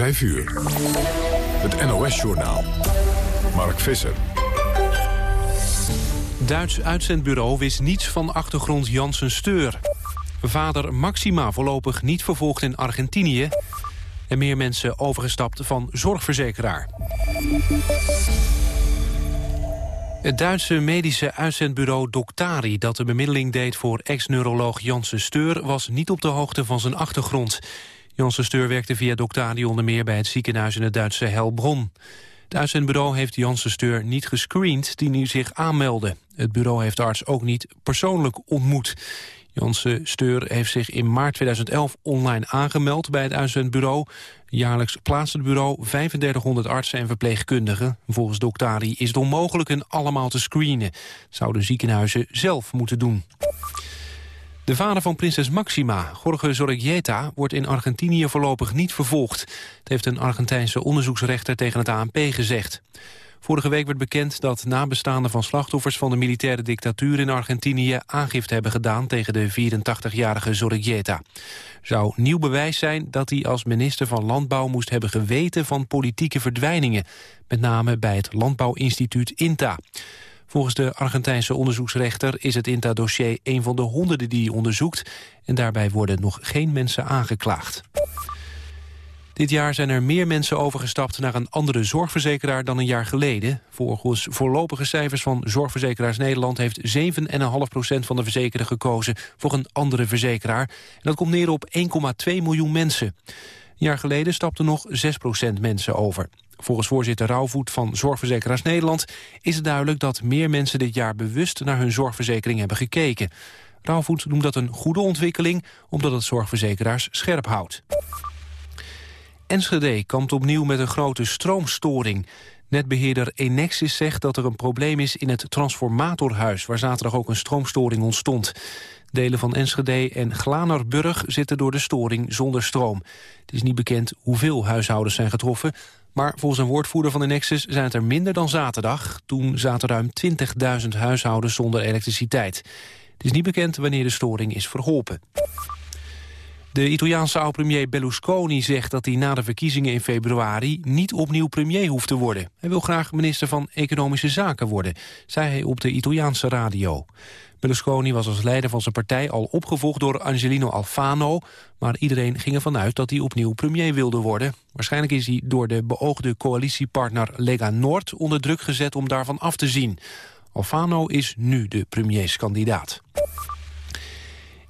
5 uur. Het NOS-journaal. Mark Visser. Duits uitzendbureau wist niets van achtergrond Janssen Steur. Vader Maxima voorlopig niet vervolgd in Argentinië. En meer mensen overgestapt van zorgverzekeraar. Het Duitse medische uitzendbureau Doctari... dat de bemiddeling deed voor ex-neuroloog Janssen Steur... was niet op de hoogte van zijn achtergrond. Janssen Steur werkte via Doctari onder meer bij het ziekenhuis in het Duitse Helbron. Het uitzendbureau heeft Janssen Steur niet gescreend die nu zich aanmeldde. Het bureau heeft de arts ook niet persoonlijk ontmoet. Janssen Steur heeft zich in maart 2011 online aangemeld bij het uitzendbureau. Jaarlijks plaatst het bureau 3500 artsen en verpleegkundigen. Volgens Doctari is het onmogelijk hun allemaal te screenen. Zouden ziekenhuizen zelf moeten doen. De vader van prinses Maxima, Jorge Zorregieta, wordt in Argentinië voorlopig niet vervolgd. Het heeft een Argentijnse onderzoeksrechter tegen het ANP gezegd. Vorige week werd bekend dat nabestaanden van slachtoffers van de militaire dictatuur in Argentinië aangifte hebben gedaan tegen de 84-jarige Zorregieta. Zou nieuw bewijs zijn dat hij als minister van Landbouw moest hebben geweten van politieke verdwijningen, met name bij het Landbouwinstituut INTA. Volgens de Argentijnse onderzoeksrechter is het INTA-dossier een van de honderden die hij onderzoekt en daarbij worden nog geen mensen aangeklaagd. Dit jaar zijn er meer mensen overgestapt naar een andere zorgverzekeraar dan een jaar geleden. Volgens voorlopige cijfers van Zorgverzekeraars Nederland heeft 7,5% van de verzekerden gekozen voor een andere verzekeraar. En dat komt neer op 1,2 miljoen mensen. Een jaar geleden stapten nog 6% mensen over. Volgens voorzitter Rauwvoet van Zorgverzekeraars Nederland is het duidelijk dat meer mensen dit jaar bewust naar hun zorgverzekering hebben gekeken. Rauwvoet noemt dat een goede ontwikkeling omdat het zorgverzekeraars scherp houdt. Enschede kampt opnieuw met een grote stroomstoring. Netbeheerder Enexis zegt dat er een probleem is in het transformatorhuis... waar zaterdag ook een stroomstoring ontstond. Delen van Enschede en Glanerburg zitten door de storing zonder stroom. Het is niet bekend hoeveel huishoudens zijn getroffen... maar volgens een woordvoerder van Enexis zijn het er minder dan zaterdag. Toen zaten ruim 20.000 huishoudens zonder elektriciteit. Het is niet bekend wanneer de storing is verholpen. De Italiaanse oud-premier Berlusconi zegt dat hij na de verkiezingen in februari niet opnieuw premier hoeft te worden. Hij wil graag minister van Economische Zaken worden, zei hij op de Italiaanse radio. Berlusconi was als leider van zijn partij al opgevolgd door Angelino Alfano, maar iedereen ging ervan uit dat hij opnieuw premier wilde worden. Waarschijnlijk is hij door de beoogde coalitiepartner Lega Noord onder druk gezet om daarvan af te zien. Alfano is nu de premierskandidaat.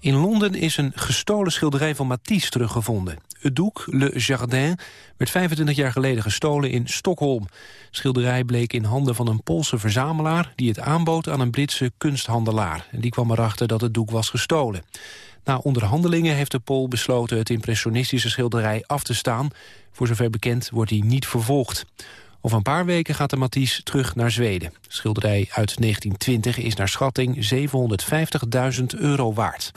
In Londen is een gestolen schilderij van Matisse teruggevonden. Het doek, Le Jardin, werd 25 jaar geleden gestolen in Stockholm. Schilderij bleek in handen van een Poolse verzamelaar... die het aanbood aan een Britse kunsthandelaar. En die kwam erachter dat het doek was gestolen. Na onderhandelingen heeft de Pool besloten het impressionistische schilderij af te staan. Voor zover bekend wordt hij niet vervolgd. Over een paar weken gaat de Matisse terug naar Zweden. De schilderij uit 1920 is naar schatting 750.000 euro waard.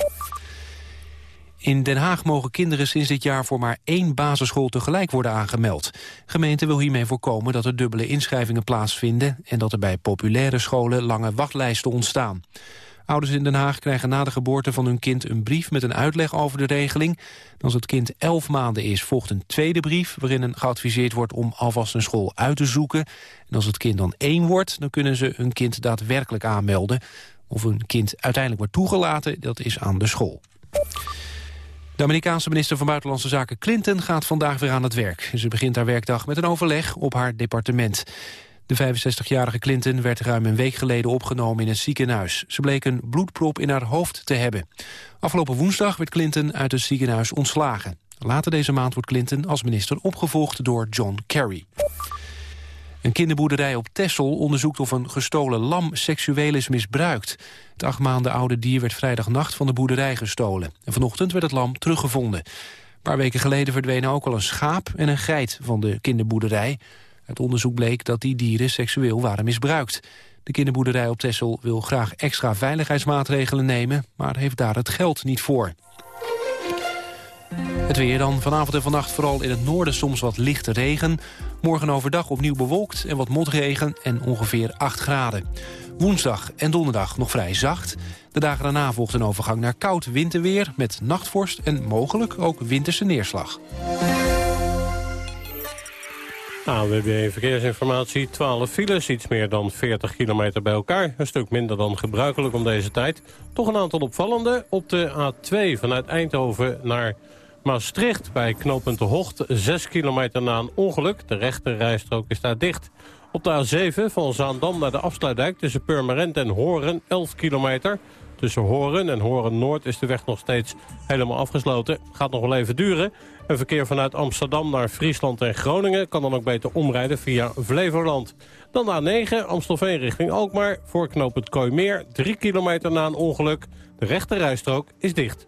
In Den Haag mogen kinderen sinds dit jaar voor maar één basisschool tegelijk worden aangemeld. Gemeente wil hiermee voorkomen dat er dubbele inschrijvingen plaatsvinden... en dat er bij populaire scholen lange wachtlijsten ontstaan. Ouders in Den Haag krijgen na de geboorte van hun kind een brief met een uitleg over de regeling. als het kind 11 maanden is, volgt een tweede brief... waarin geadviseerd wordt om alvast een school uit te zoeken. En als het kind dan één wordt, dan kunnen ze hun kind daadwerkelijk aanmelden. Of een kind uiteindelijk wordt toegelaten, dat is aan de school. De Amerikaanse minister van Buitenlandse Zaken Clinton gaat vandaag weer aan het werk. Ze begint haar werkdag met een overleg op haar departement. De 65-jarige Clinton werd ruim een week geleden opgenomen in het ziekenhuis. Ze bleek een bloedprop in haar hoofd te hebben. Afgelopen woensdag werd Clinton uit het ziekenhuis ontslagen. Later deze maand wordt Clinton als minister opgevolgd door John Kerry. Een kinderboerderij op Texel onderzoekt of een gestolen lam seksueel is misbruikt. Het acht maanden oude dier werd vrijdagnacht van de boerderij gestolen. En vanochtend werd het lam teruggevonden. Een paar weken geleden verdwenen ook al een schaap en een geit van de kinderboerderij. Het onderzoek bleek dat die dieren seksueel waren misbruikt. De kinderboerderij op Texel wil graag extra veiligheidsmaatregelen nemen... maar heeft daar het geld niet voor. Het weer dan. Vanavond en vannacht vooral in het noorden soms wat lichte regen. Morgen overdag opnieuw bewolkt en wat motregen en ongeveer 8 graden. Woensdag en donderdag nog vrij zacht. De dagen daarna volgt een overgang naar koud winterweer... met nachtvorst en mogelijk ook winterse neerslag. AWB Verkeersinformatie, 12 files, iets meer dan 40 kilometer bij elkaar. Een stuk minder dan gebruikelijk om deze tijd. Toch een aantal opvallende. Op de A2 vanuit Eindhoven naar Maastricht bij knooppunt de Hocht. 6 kilometer na een ongeluk. De rechte rijstrook is daar dicht. Op de A7 van Zaandam naar de afsluitdijk tussen Purmerend en Horen 11 kilometer. Tussen Horen en Horen Noord is de weg nog steeds helemaal afgesloten. Gaat nog wel even duren. Een verkeer vanuit Amsterdam naar Friesland en Groningen... kan dan ook beter omrijden via Flevoland. Dan de A9, Amstelveen richting Alkmaar. Voor knooppunt Kooimeer, 3 kilometer na een ongeluk. De rechte rijstrook is dicht.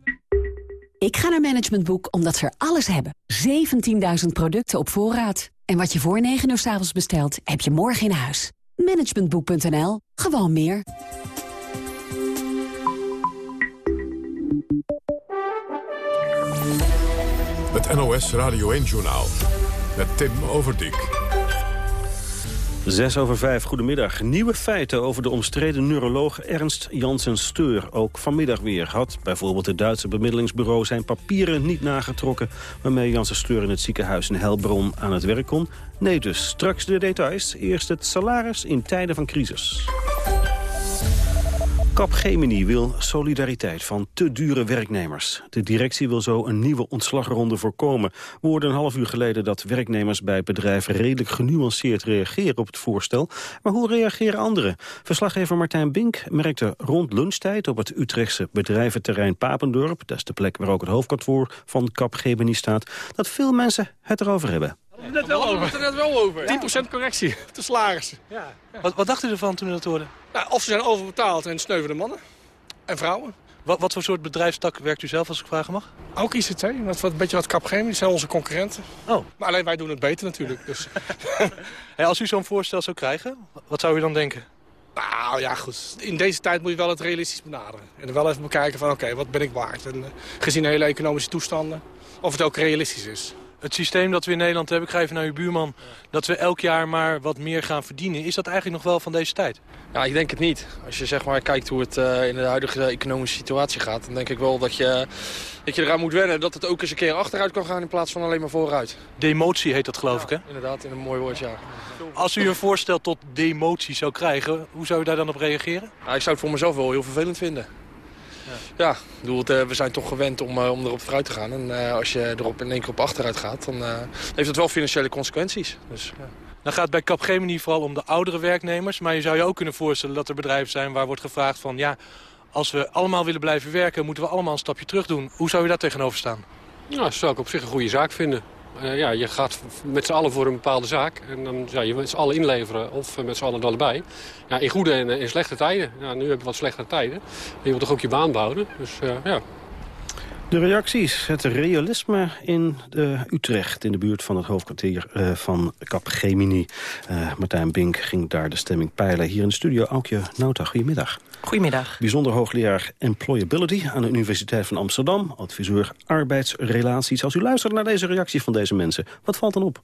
Ik ga naar Management Boek omdat ze er alles hebben. 17.000 producten op voorraad. En wat je voor 9 uur s avonds bestelt, heb je morgen in huis. Managementboek.nl. Gewoon meer. Het NOS Radio 1-journaal. Met Tim Overdijk. Zes over vijf, goedemiddag. Nieuwe feiten over de omstreden neuroloog Ernst Janssen Steur. Ook vanmiddag weer had bijvoorbeeld het Duitse bemiddelingsbureau... zijn papieren niet nagetrokken... waarmee Janssen Steur in het ziekenhuis in Helbron aan het werk kon. Nee dus, straks de details. Eerst het salaris in tijden van crisis. Capgemini wil solidariteit van te dure werknemers. De directie wil zo een nieuwe ontslagronde voorkomen. We hoorden een half uur geleden dat werknemers bij bedrijven redelijk genuanceerd reageren op het voorstel. Maar hoe reageren anderen? Verslaggever Martijn Bink merkte rond lunchtijd op het Utrechtse bedrijventerrein Papendorp, dat is de plek waar ook het hoofdkantoor van Capgemini staat, dat veel mensen het erover hebben. Het net wel over. Het net wel over. 10% correctie op de salarissen. Ja. Wat, wat dacht u ervan toen u dat hoorde? Nou, of ze zijn overbetaald en sneuvelen mannen. En vrouwen. Wat, wat voor soort bedrijfstak werkt u zelf, als ik vragen mag? Ook ICT. Dat is een beetje wat Capgemini. Die zijn onze concurrenten. Oh. Maar alleen wij doen het beter natuurlijk. Dus. hey, als u zo'n voorstel zou krijgen, wat zou u dan denken? Nou ja, goed. In deze tijd moet je wel het realistisch benaderen. En dan wel even bekijken van oké, wat ben ik waard? En uh, gezien de hele economische toestanden, of het ook realistisch is het systeem dat we in Nederland hebben, ik ga even naar uw buurman... dat we elk jaar maar wat meer gaan verdienen. Is dat eigenlijk nog wel van deze tijd? Ja, ik denk het niet. Als je zeg maar kijkt hoe het uh, in de huidige economische situatie gaat... dan denk ik wel dat je, dat je eraan moet wennen dat het ook eens een keer achteruit kan gaan... in plaats van alleen maar vooruit. Demotie heet dat geloof ja, ik, hè? inderdaad, in een mooi woord, ja. Als u een voorstel tot demotie zou krijgen, hoe zou u daar dan op reageren? Ik zou het voor mezelf wel heel vervelend vinden. Ja, bedoel, uh, we zijn toch gewend om, uh, om erop vooruit te gaan. En uh, als je erop in één keer op achteruit gaat, dan heeft dat wel financiële consequenties. Dus, ja. Dan gaat het bij Capgemini vooral om de oudere werknemers. Maar je zou je ook kunnen voorstellen dat er bedrijven zijn waar wordt gevraagd van... ja, als we allemaal willen blijven werken, moeten we allemaal een stapje terug doen. Hoe zou je daar tegenover staan? Nou, dat zou ik op zich een goede zaak vinden. Uh, ja, je gaat met z'n allen voor een bepaalde zaak. En dan ja, je met z'n allen inleveren of met z'n allen allebei. Ja, in goede en in slechte tijden. Ja, nu hebben we wat slechtere tijden. je wilt toch ook je baan behouden. Dus uh, ja. De reacties, het realisme in Utrecht... in de buurt van het hoofdkwartier uh, van Capgemini. Martijn Bink ging daar de stemming peilen. Hier in de studio Aukje Nauta, goedemiddag. Goedemiddag. Bijzonder hoogleraar Employability aan de Universiteit van Amsterdam. Adviseur arbeidsrelaties. Als u luistert naar deze reactie van deze mensen, wat valt dan op?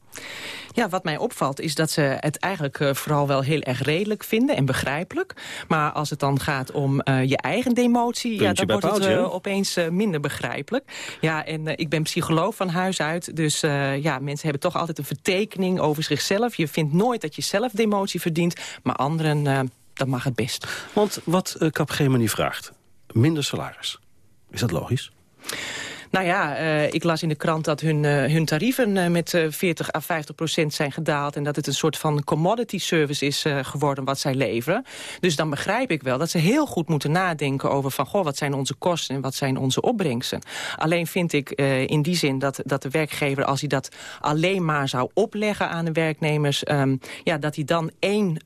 Ja, wat mij opvalt is dat ze het eigenlijk uh, vooral wel heel erg redelijk vinden en begrijpelijk. Maar als het dan gaat om uh, je eigen demotie, ja, dan wordt paaltje, het uh, opeens minder begrijpelijk. Ja, en ik ben psycholoog van huis uit, dus ja, mensen hebben toch altijd een vertekening over zichzelf. Je vindt nooit dat je zelf demotie verdient, maar anderen dat mag het best. Want wat uh, Capgemini vraagt, minder salaris. Is dat logisch? Nou ja, uh, ik las in de krant dat hun, uh, hun tarieven uh, met 40 à 50 procent zijn gedaald... en dat het een soort van commodity service is geworden wat zij leveren. Dus dan begrijp ik wel dat ze heel goed moeten nadenken over... van goh, wat zijn onze kosten en wat zijn onze opbrengsten. Alleen vind ik in die zin dat, dat de werkgever... als hij dat alleen maar zou opleggen aan de werknemers... Um, ja, dat hij dan één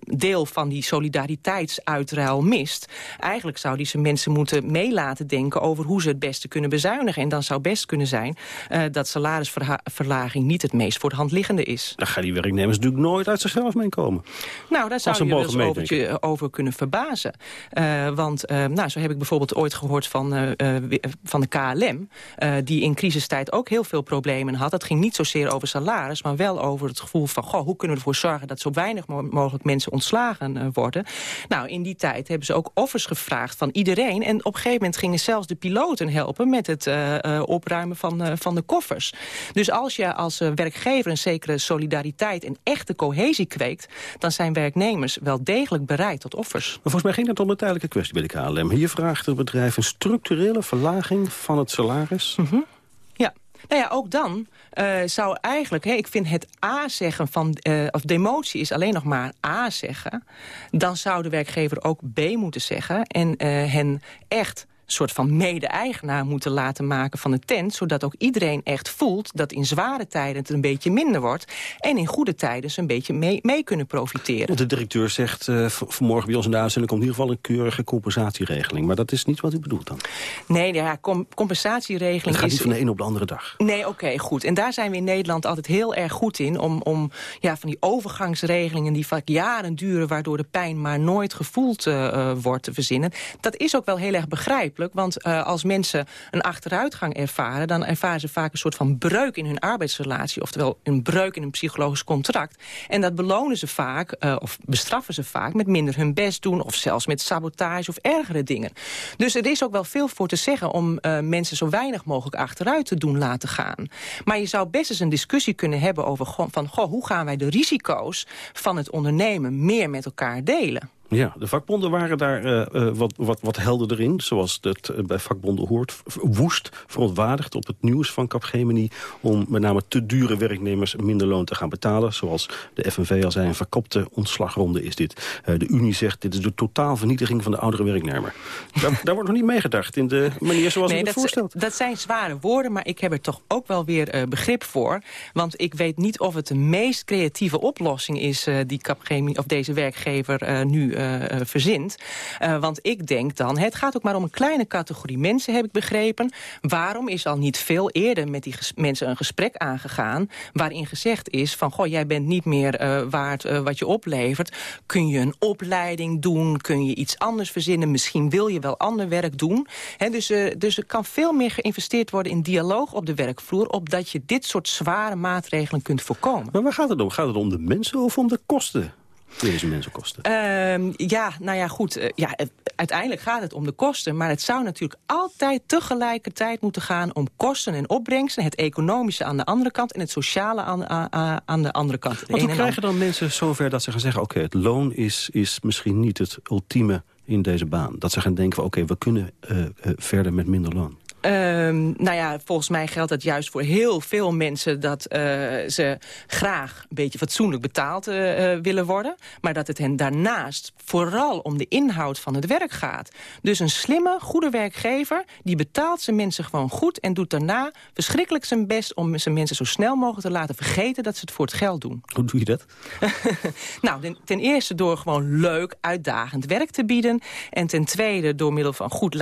deel van die solidariteitsuitruil mist. Eigenlijk zou hij zijn mensen moeten meelaten denken... over hoe ze het beste kunnen bezuinigen bezuinigen. En dan zou best kunnen zijn uh, dat salarisverlaging niet het meest voor de hand liggende is. Daar gaan die werknemers natuurlijk nooit uit zichzelf mee komen. Nou, daar zou je eens over, over, kunnen verbazen. Uh, want uh, nou, zo heb ik bijvoorbeeld ooit gehoord van, van de KLM... die in crisistijd ook heel veel problemen had. Dat ging niet zozeer over salaris, maar wel over het gevoel van... Goh, hoe kunnen we ervoor zorgen dat zo weinig mogelijk mensen ontslagen worden. Nou, in die tijd hebben ze ook offers gevraagd van iedereen. En op een gegeven moment gingen zelfs de piloten helpen... met het opruimen van, van de koffers. Dus als je als werkgever een zekere solidariteit en echte cohesie kweekt... dan zijn werknemers wel degelijk bereid tot offers. Maar volgens mij ging het om een tijdelijke kwestie bij de KLM. Hier vraagt het bedrijf een structurele verlaging van het salaris... Mm Ja, nou ja, ook dan uh, zou eigenlijk... Hè, ik vind het A zeggen van... Uh, of demotie is alleen nog maar A zeggen. Dan zou de werkgever ook B moeten zeggen. En uh, hen echt soort van mede-eigenaar moeten laten maken van de tent... zodat ook iedereen echt voelt dat in zware tijden het een beetje minder wordt... en in goede tijden ze een beetje mee, mee kunnen profiteren. Want de directeur zegt uh, vanmorgen bij ons in de uitzending... komt in ieder geval een keurige compensatieregeling. Maar dat is niet wat u bedoelt dan? Nee, ja, com compensatieregeling Het gaat is... niet van de een op de andere dag. Nee, oké, goed. En daar zijn we in Nederland altijd heel erg goed in... om, om ja, van die overgangsregelingen die vaak jaren duren... waardoor de pijn maar nooit gevoeld uh, wordt te verzinnen. Dat is ook wel heel erg begrijpelijk want uh, als mensen een achteruitgang ervaren... dan ervaren ze vaak een soort van breuk in hun arbeidsrelatie. Oftewel een breuk in een psychologisch contract. En dat belonen ze vaak, uh, of bestraffen ze vaak... met minder hun best doen of zelfs met sabotage of ergere dingen. Dus er is ook wel veel voor te zeggen... om uh, mensen zo weinig mogelijk achteruit te doen laten gaan. Maar je zou best eens een discussie kunnen hebben over... van goh, hoe gaan wij de risico's van het ondernemen meer met elkaar delen? Ja, de vakbonden waren daar uh, wat, wat, wat helderder in. Zoals het uh, bij vakbonden hoort. Woest, verontwaardigd op het nieuws van Capgemini... om met name te dure werknemers minder loon te gaan betalen. Zoals de FNV al zei, een verkopte ontslagronde is dit. de Unie zegt, dit is de totaalvernietiging van de oudere werknemer. daar, daar, wordt nog niet meegedacht in de manier zoals nee, u het voorstelt. Dat zijn zware woorden, maar ik heb er toch ook wel weer begrip voor. Want ik weet niet of het de meest creatieve oplossing is... die Capgemini, of deze werkgever nu verzint. Uh, want ik denk dan, het gaat ook maar om een kleine categorie mensen, heb ik begrepen. Waarom is al niet veel eerder met die mensen een gesprek aangegaan... waarin gezegd is van, goh, jij bent niet meer waard wat je oplevert. Kun je een opleiding doen? Kun je iets anders verzinnen? Misschien wil je wel ander werk doen. He, dus, dus er kan veel meer geïnvesteerd worden in dialoog op de werkvloer... opdat je dit soort zware maatregelen kunt voorkomen. Maar waar gaat het om? Gaat het om de mensen of om de kosten? Deze mensen kosten? Uh, ja, nou ja, goed. Uh, ja, uiteindelijk gaat het om de kosten. Maar het zou natuurlijk altijd tegelijkertijd moeten gaan... om kosten en opbrengsten. Het economische aan de andere kant... en het sociale aan, aan, aan de andere kant. Want hoe krijgen dan mensen zover dat ze gaan zeggen... oké, het loon is, is misschien niet het ultieme in deze baan. Dat ze gaan denken oké, we kunnen uh, uh, verder met minder loon. Um, nou ja, volgens mij geldt dat juist voor heel veel mensen... dat uh, ze graag een beetje fatsoenlijk betaald uh, willen worden. Maar dat het hen daarnaast vooral om de inhoud van het werk gaat. Dus een slimme, goede werkgever... die betaalt zijn mensen gewoon goed... en doet daarna verschrikkelijk zijn best om zijn mensen zo snel mogelijk te laten vergeten... dat ze het voor het geld doen. Hoe doe je dat? nou, ten eerste door gewoon leuk, uitdagend werk te bieden. En ten tweede door middel van goed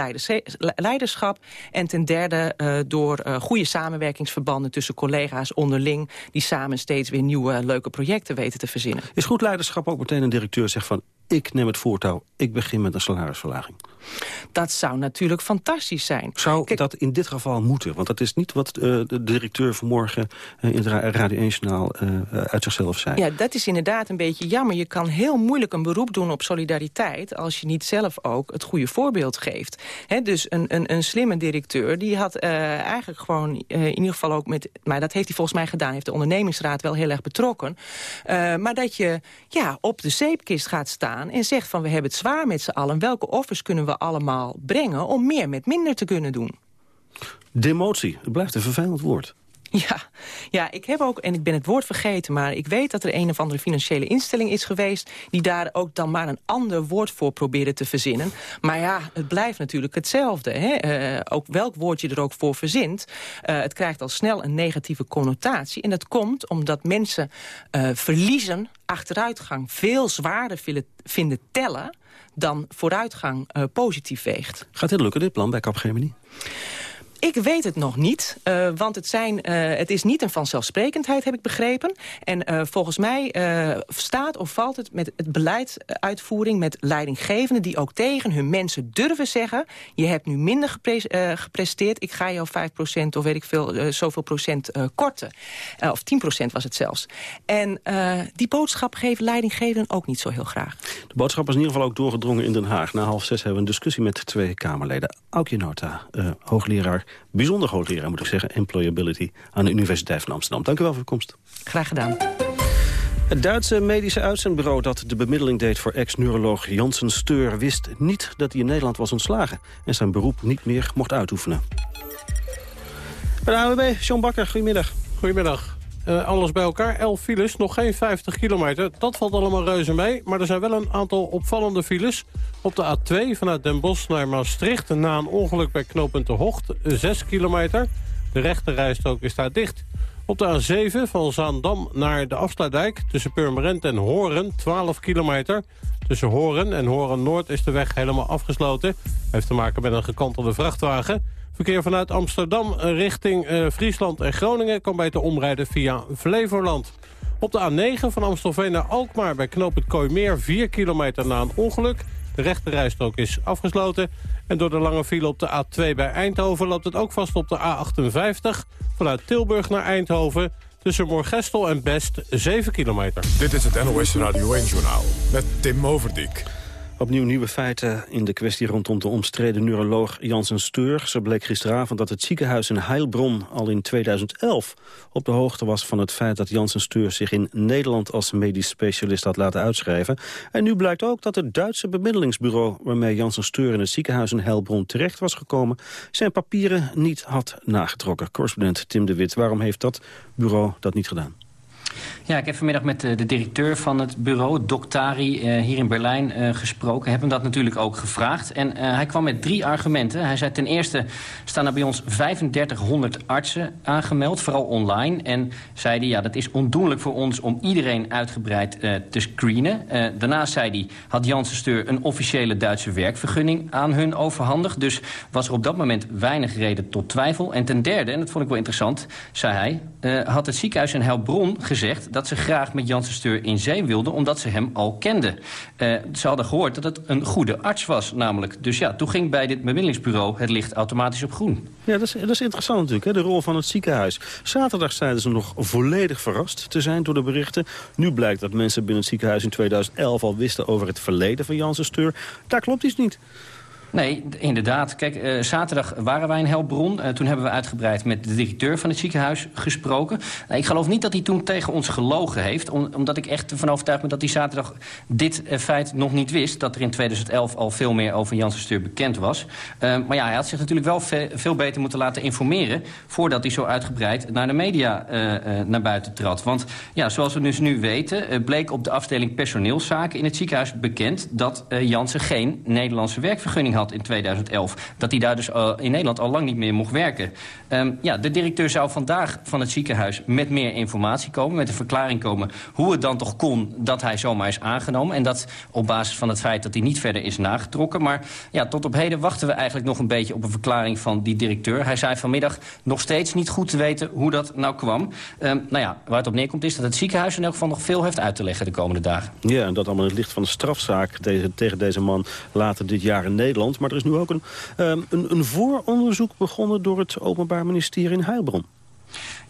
leiderschap... En ten derde uh, door uh, goede samenwerkingsverbanden tussen collega's onderling... die samen steeds weer nieuwe leuke projecten weten te verzinnen. Is goed leiderschap ook meteen een directeur zegt van... ik neem het voortouw, ik begin met een salarisverlaging? Dat zou natuurlijk fantastisch zijn. Zou Kijk, dat in dit geval moeten? Want dat is niet wat uh, de directeur vanmorgen uh, in het Radio 1-journaal uh, uit zichzelf zei. Ja, dat is inderdaad een beetje jammer. Je kan heel moeilijk een beroep doen op solidariteit... als je niet zelf ook het goede voorbeeld geeft. He, dus een, een, een slimme directeur die had eigenlijk gewoon in ieder geval ook met... maar dat heeft hij volgens mij gedaan, heeft de ondernemingsraad wel heel erg betrokken. maar dat je ja, op de zeepkist gaat staan en zegt van we hebben het zwaar met z'n allen. Welke offers kunnen we allemaal brengen om meer met minder te kunnen doen. Demotie, het blijft een vervelend woord. Ja, ja, ik heb ook, en ik ben het woord vergeten... maar ik weet dat er een of andere financiële instelling is geweest... die daar ook dan maar een ander woord voor probeerde te verzinnen. Maar ja, het blijft natuurlijk hetzelfde. Hè? Uh, ook welk woord je er ook voor verzint... Uh, het krijgt al snel een negatieve connotatie. En dat komt omdat mensen uh, verliezen, achteruitgang... veel zwaarder vinden tellen dan vooruitgang positief weegt. Gaat dit lukken, dit plan bij Capgemini? Ik weet het nog niet, uh, want het, zijn, uh, het is niet een vanzelfsprekendheid, heb ik begrepen. En uh, volgens mij staat of valt het met het beleidsuitvoering... met leidinggevenden die ook tegen hun mensen durven zeggen... je hebt nu minder gepre gepresteerd, ik ga jou 5% of weet ik veel, zoveel procent korten. of 10% was het zelfs. En die boodschap geven leidinggevenden ook niet zo heel graag. De boodschap is in ieder geval ook doorgedrongen in Den Haag. Na half zes hebben we een discussie met twee Kamerleden. Aukje Nota, hoogleraar bijzonder hoogleraar moet ik zeggen, employability aan de Universiteit van Amsterdam. Dank u wel voor uw komst. Graag gedaan. Het Duitse medische uitzendbureau dat de bemiddeling deed voor ex-neuroloog Janssen Steur wist niet dat hij in Nederland was ontslagen en zijn beroep niet meer mocht uitoefenen. Bij de AWB, John Bakker, goedemiddag. Goedemiddag. Uh, alles bij elkaar, 11 files, nog geen 50 kilometer. Dat valt allemaal reuze mee, maar er zijn wel een aantal opvallende files. Op de A2 vanuit Den Bosch naar Maastricht... na een ongeluk bij knooppunt de Hocht, 6 kilometer. De rechte rijstrook is daar dicht. Op de A7 van Zaandam naar de Afsluitdijk... tussen Purmerend en Horen, 12 kilometer. Tussen Horen en Horen Noord is de weg helemaal afgesloten. Heeft te maken met een gekantelde vrachtwagen... Verkeer vanuit Amsterdam richting uh, Friesland en Groningen... kan beter omrijden via Flevoland. Op de A9 van Amstelveen naar Alkmaar bij knooppunt Kooimeer... 4 kilometer na een ongeluk. De rechte rijstrook is afgesloten. En door de lange file op de A2 bij Eindhoven... loopt het ook vast op de A58 vanuit Tilburg naar Eindhoven... tussen Moorgestel en Best 7 kilometer. Dit is het NOS Radio 1-journaal met Tim Overdijk. Opnieuw nieuwe feiten in de kwestie rondom de omstreden neuroloog Janssen Steur. Zo bleek gisteravond dat het ziekenhuis in Heilbronn al in 2011 op de hoogte was van het feit dat Janssen Steur zich in Nederland als medisch specialist had laten uitschrijven. En nu blijkt ook dat het Duitse bemiddelingsbureau waarmee Janssen Steur in het ziekenhuis in Heilbronn terecht was gekomen, zijn papieren niet had nagetrokken. Correspondent Tim de Wit, waarom heeft dat bureau dat niet gedaan? Ja, ik heb vanmiddag met de, de directeur van het bureau, Doctari, uh, hier in Berlijn uh, gesproken. Heb hem dat natuurlijk ook gevraagd. En hij kwam met drie argumenten. Hij zei ten eerste staan er bij ons 3500 artsen aangemeld, vooral online. En zei hij, ja, dat is ondoenlijk voor ons om iedereen uitgebreid te screenen. daarnaast zei hij, had Janssen Steur een officiële Duitse werkvergunning aan hun overhandigd. Dus was er op dat moment weinig reden tot twijfel. En ten derde, en dat vond ik wel interessant, zei hij, had het ziekenhuis in Helbron gezegd dat ze graag met Janssen Steur in zee wilden... omdat ze hem al kenden. Uh, ze hadden gehoord dat het een goede arts was, namelijk. Dus ja, toen ging bij dit bemiddelingsbureau het licht automatisch op groen. Ja, dat is, dat is interessant natuurlijk, hè, de rol van het ziekenhuis. Zaterdag zeiden ze nog volledig verrast te zijn door de berichten. Nu blijkt dat mensen binnen het ziekenhuis in 2011 al wisten over het verleden van Janssen Steur. Daar klopt iets niet. Nee, inderdaad. Kijk, uh, zaterdag waren wij in Helbron. Uh, toen hebben we uitgebreid met de directeur van het ziekenhuis gesproken. Nou, ik geloof niet dat hij toen tegen ons gelogen heeft. Om, omdat ik echt ervan overtuigd ben dat hij zaterdag dit uh, feit nog niet wist. Dat er in 2011 al veel meer over Janssen Steur bekend was. maar ja, hij had zich natuurlijk wel ve veel beter moeten laten informeren... voordat hij zo uitgebreid naar de media naar buiten trad. Want ja, zoals we dus nu weten... bleek op de afdeling personeelszaken in het ziekenhuis bekend... dat Janssen geen Nederlandse werkvergunning had in 2011. Dat hij daar dus uh, in Nederland al lang niet meer mocht werken. Um, ja, de directeur zou vandaag van het ziekenhuis met meer informatie komen. Met een verklaring komen hoe het dan toch kon dat hij zomaar is aangenomen. En dat op basis van het feit dat hij niet verder is nagetrokken. Maar ja, tot op heden wachten we eigenlijk nog een beetje op een verklaring van die directeur. Hij zei vanmiddag nog steeds niet goed te weten hoe dat nou kwam. Um, nou ja, waar het op neerkomt is dat het ziekenhuis in elk geval nog veel heeft uit te leggen de komende dagen. Ja, en dat allemaal in het licht van de strafzaak tegen deze man later dit jaar in Nederland. Maar er is nu ook een, um, een, een vooronderzoek begonnen door het Openbaar Ministerie in Heilbron.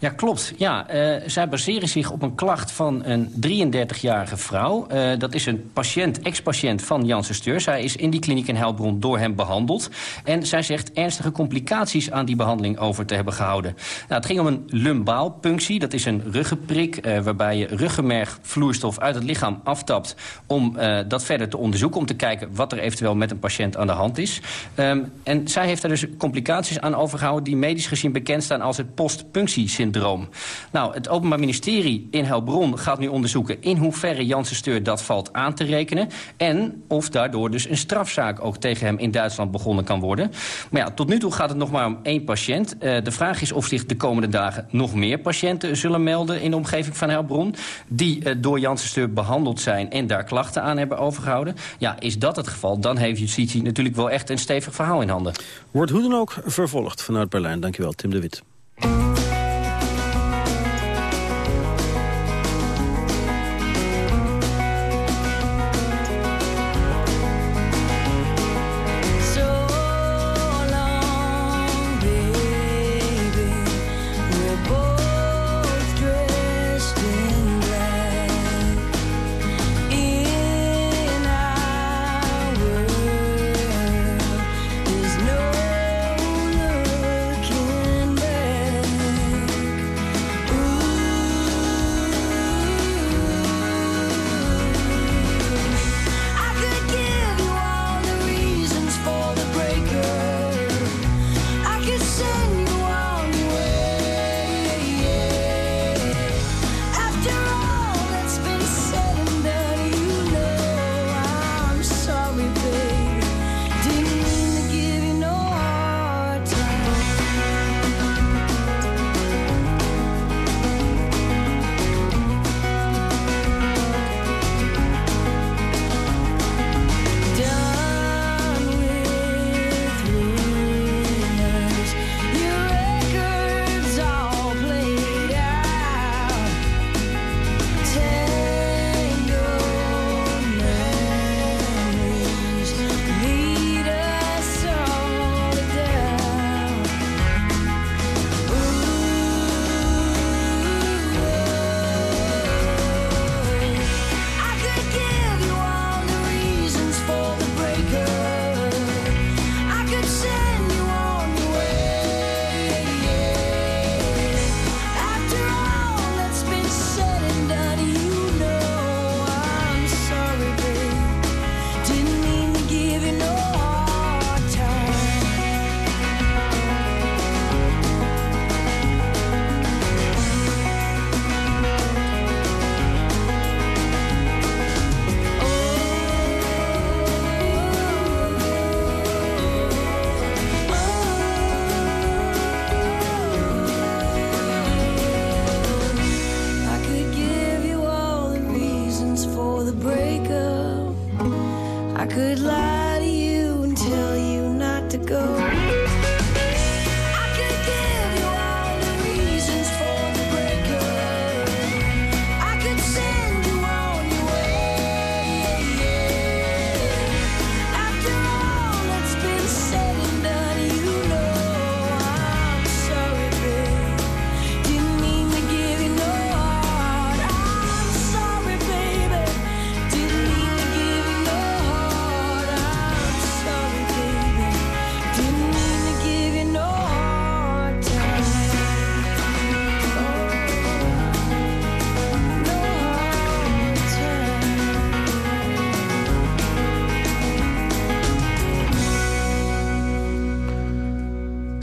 Ja, klopt. Ja, uh, zij baseren zich op een klacht van een 33-jarige vrouw. Uh, dat is een patiënt, ex-patiënt van Janssen Steur. Zij is in die kliniek in Helbron door hem behandeld. En zij zegt ernstige complicaties aan die behandeling over te hebben gehouden. Nou, het ging om een lumbaalpunctie. Dat is een ruggenprik uh, waarbij je ruggenmergvloeistof uit het lichaam aftapt... om dat verder te onderzoeken, om te kijken wat er eventueel met een patiënt aan de hand is. Um, en zij heeft er dus complicaties aan overgehouden... die medisch gezien bekend staan als het postpunctiesyndroom droom. Nou, het Openbaar Ministerie in Helbron gaat nu onderzoeken... in hoeverre Janssen Steur dat valt aan te rekenen... en of daardoor dus een strafzaak ook tegen hem in Duitsland begonnen kan worden. Maar ja, tot nu toe gaat het nog maar om één patiënt. Uh, de vraag is of zich de komende dagen nog meer patiënten zullen melden... in de omgeving van Helbron, die uh, door Janssen Steur behandeld zijn... en daar klachten aan hebben overgehouden. Ja, is dat het geval, dan heeft justitie natuurlijk wel echt een stevig verhaal in handen. Wordt hoe dan ook vervolgd vanuit Berlijn. Dankjewel, Tim de Wit.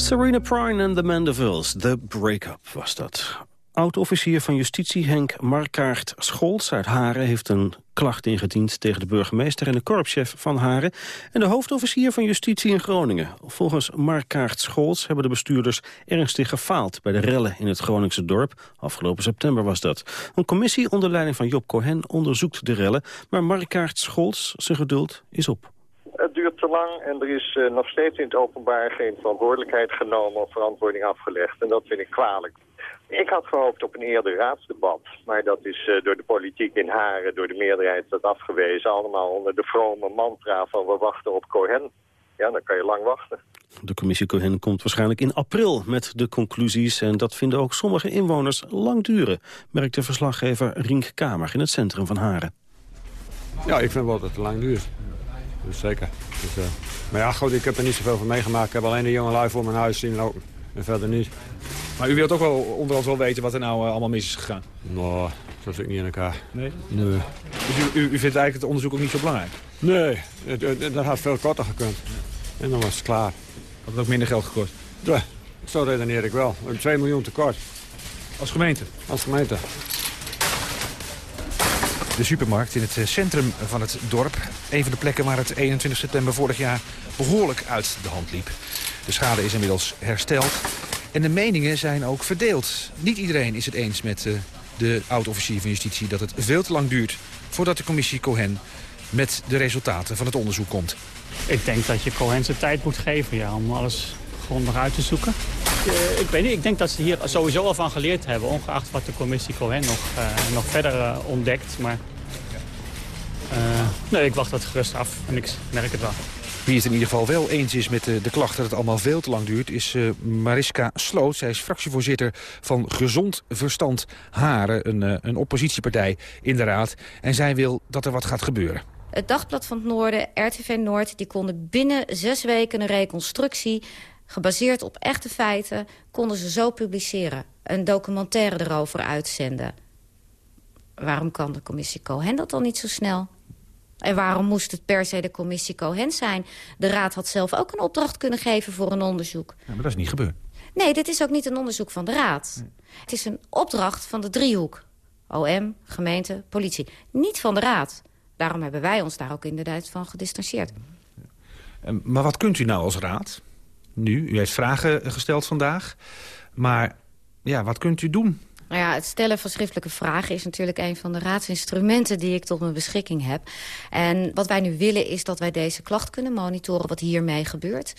Serena Prine en de Mandevilles, The Breakup was dat. Oud-officier van justitie Henk Markaert Scholz uit Haren... heeft een klacht ingediend tegen de burgemeester en de korpschef van Haren... en de hoofdofficier van justitie in Groningen. Volgens Markaert Scholz hebben de bestuurders ernstig gefaald... bij de rellen in het Groningse dorp. Afgelopen september was dat. Een commissie onder leiding van Job Cohen onderzoekt de rellen... maar Markaert Scholz, zijn geduld, is op. Het duurt te lang en er is uh, nog steeds in het openbaar geen verantwoordelijkheid genomen of verantwoording afgelegd. En dat vind ik kwalijk. Ik had gehoopt op een eerder raadsdebat, maar dat is uh, door de politiek in Haren, door de meerderheid dat afgewezen. Allemaal onder de vrome mantra van we wachten op Cohen. Ja, dan kan je lang wachten. De commissie Cohen komt waarschijnlijk in april met de conclusies... en dat vinden ook sommige inwoners lang duren... merkt de verslaggever Rink Kamer in het centrum van Haren. Ja, ik vind wel dat het lang duurt dus zeker. Dus, uh, maar ja, goed, ik heb er niet zoveel van meegemaakt. Ik heb alleen de jonge lui voor mijn huis zien lopen. En verder niet. Maar u wilt ook wel onder ons wel weten wat er nou uh, allemaal mis is gegaan? Nou, zo zit ik niet in elkaar. Nee? Nee. Dus u, u, u, vindt eigenlijk het onderzoek ook niet zo belangrijk? Nee, het, het, dat had veel korter gekund. En dan was het klaar. Had het ook minder geld gekost? Ja, zo redeneer ik wel. We hebben 2 miljoen tekort. Als gemeente? Als gemeente. De supermarkt in het eh, centrum van het dorp. Een van de plekken waar het 21 september vorig jaar behoorlijk uit de hand liep. De schade is inmiddels hersteld. En de meningen zijn ook verdeeld. Niet iedereen is het eens met uh, de oud-officier van justitie... dat het veel te lang duurt voordat de commissie Cohen met de resultaten van het onderzoek komt. Ik denk dat je Cohen zijn tijd moet geven om alles grondig uit te zoeken. Ik weet niet, ik denk dat ze hier sowieso al van geleerd hebben... ongeacht wat de commissie Cohen nog, uh, nog verder uh, ontdekt. Maar nee, ik wacht dat gerust af en ik merk het wel. Wie het in ieder geval wel eens is met de, de klacht dat het allemaal veel te lang duurt... is uh, Mariska Sloot. Zij is fractievoorzitter van Gezond Verstand Haren. Een, uh, een oppositiepartij in de raad. En zij wil dat er wat gaat gebeuren. Het Dagblad van het Noorden, RTV Noord... die konden binnen zes weken een reconstructie... gebaseerd op echte feiten, konden ze zo publiceren. Een documentaire erover uitzenden. Waarom kan de commissie Cohen dat dan niet zo snel? En waarom moest het per se de commissie Cohen zijn? De raad had zelf ook een opdracht kunnen geven voor een onderzoek. Ja, maar dat is niet gebeurd. Nee, dit is ook niet een onderzoek van de raad. Nee. Het is een opdracht van de driehoek. OM, gemeente, politie. Niet van de raad. Daarom hebben wij ons daar ook inderdaad van gedistanceerd. Maar wat kunt u nou als raad? Nu, u heeft vragen gesteld vandaag. Maar ja, wat kunt u doen? Nou ja, het stellen van schriftelijke vragen is natuurlijk een van de raadsinstrumenten die ik tot mijn beschikking heb. En wat wij nu willen is dat wij deze klacht kunnen monitoren wat hiermee gebeurt.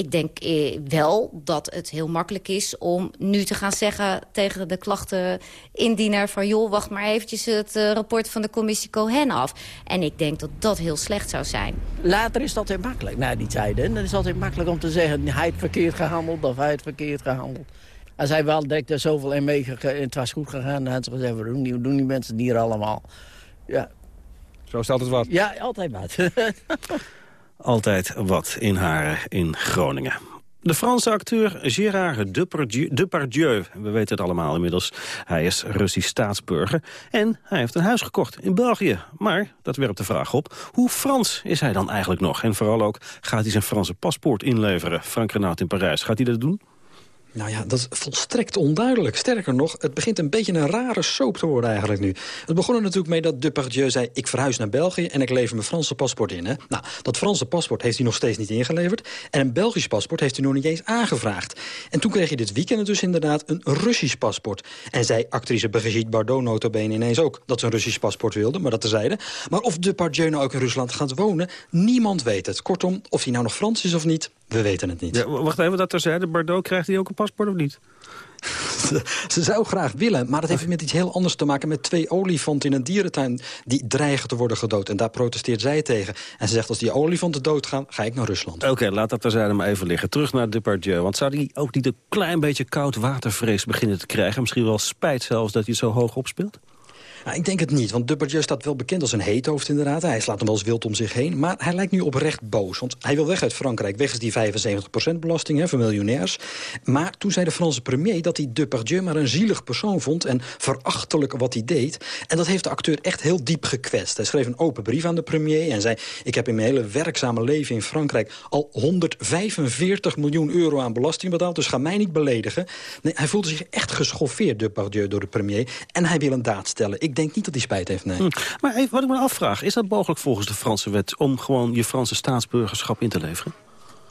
Ik denk eh, wel dat het heel makkelijk is om nu te gaan zeggen tegen de klachtenindiener van joh, wacht maar eventjes het uh, rapport van de commissie Cohen af. En ik denk dat dat heel slecht zou zijn. Later is dat heel makkelijk, na die tijden. Dan is het altijd makkelijk om te zeggen, hij heeft verkeerd gehandeld of hij heeft verkeerd gehandeld. Als hij wel direct er zoveel in meegegaan en het was goed gegaan... dan had ze gezegd, we doen, die, doen die mensen hier allemaal? Ja. Zo is het altijd wat? Ja, altijd wat. altijd wat in haar in Groningen. De Franse acteur Gérard Depardieu, we weten het allemaal inmiddels, hij is Russisch staatsburger en hij heeft een huis gekocht in België. Maar, dat werpt de vraag op, hoe Frans is hij dan eigenlijk nog? En vooral ook, gaat hij zijn Franse paspoort inleveren? Frank Renaud in Parijs, gaat hij dat doen? Nou ja, dat is volstrekt onduidelijk. Sterker nog, het begint een beetje een rare soap te worden eigenlijk nu. Het begon er natuurlijk mee dat Depardieu zei... ik verhuis naar België en ik lever mijn Franse paspoort in. Nou, dat Franse paspoort heeft hij nog steeds niet ingeleverd. En een Belgisch paspoort heeft hij nog niet eens aangevraagd. En toen kreeg hij dit weekend dus inderdaad een Russisch paspoort. En zei actrice Brigitte Bardot notabene ineens ook... dat ze een Russisch paspoort wilde, maar dat terzijde. Maar of Depardieu nou ook in Rusland gaat wonen, niemand weet het. Kortom, of hij nou nog Frans is of niet, we weten het niet. Ja, wacht even, dat terzijde. Bardot, krijgt hij ook een paspoort of niet? Ze zou graag willen, maar dat heeft met iets heel anders te maken... met twee olifanten in een dierentuin die dreigen te worden gedood. En daar protesteert zij tegen. En ze zegt, als die olifanten doodgaan, ga ik naar Rusland. Oké, okay, laat dat terzijde maar even liggen. Terug naar Depardieu. Want zou hij ook niet een klein beetje koud watervrees beginnen te krijgen? Misschien wel spijt zelfs dat hij zo hoog opspeelt? Nou, ik denk het niet, want Depardieu staat wel bekend als een heethoofd inderdaad. Hij slaat hem wel eens wild om zich heen. Maar hij lijkt nu oprecht boos, want hij wil weg uit Frankrijk. Weg is die 75% belasting hè, voor miljonairs. Maar toen zei de Franse premier dat hij Depardieu maar een zielig persoon vond... en verachtelijk wat hij deed. En dat heeft de acteur echt heel diep gekwetst. Hij schreef een open brief aan de premier en zei... ik heb in mijn hele werkzame leven in Frankrijk... al 145 miljoen euro aan belasting betaald, dus ga mij niet beledigen. Nee, hij voelde zich echt geschoffeerd, Depardieu, door de premier. En hij wil een daad stellen. Ik denk niet dat hij spijt heeft, nee. Hm. Maar even, wat ik me afvraag, is dat mogelijk volgens de Franse wet... om gewoon je Franse staatsburgerschap in te leveren?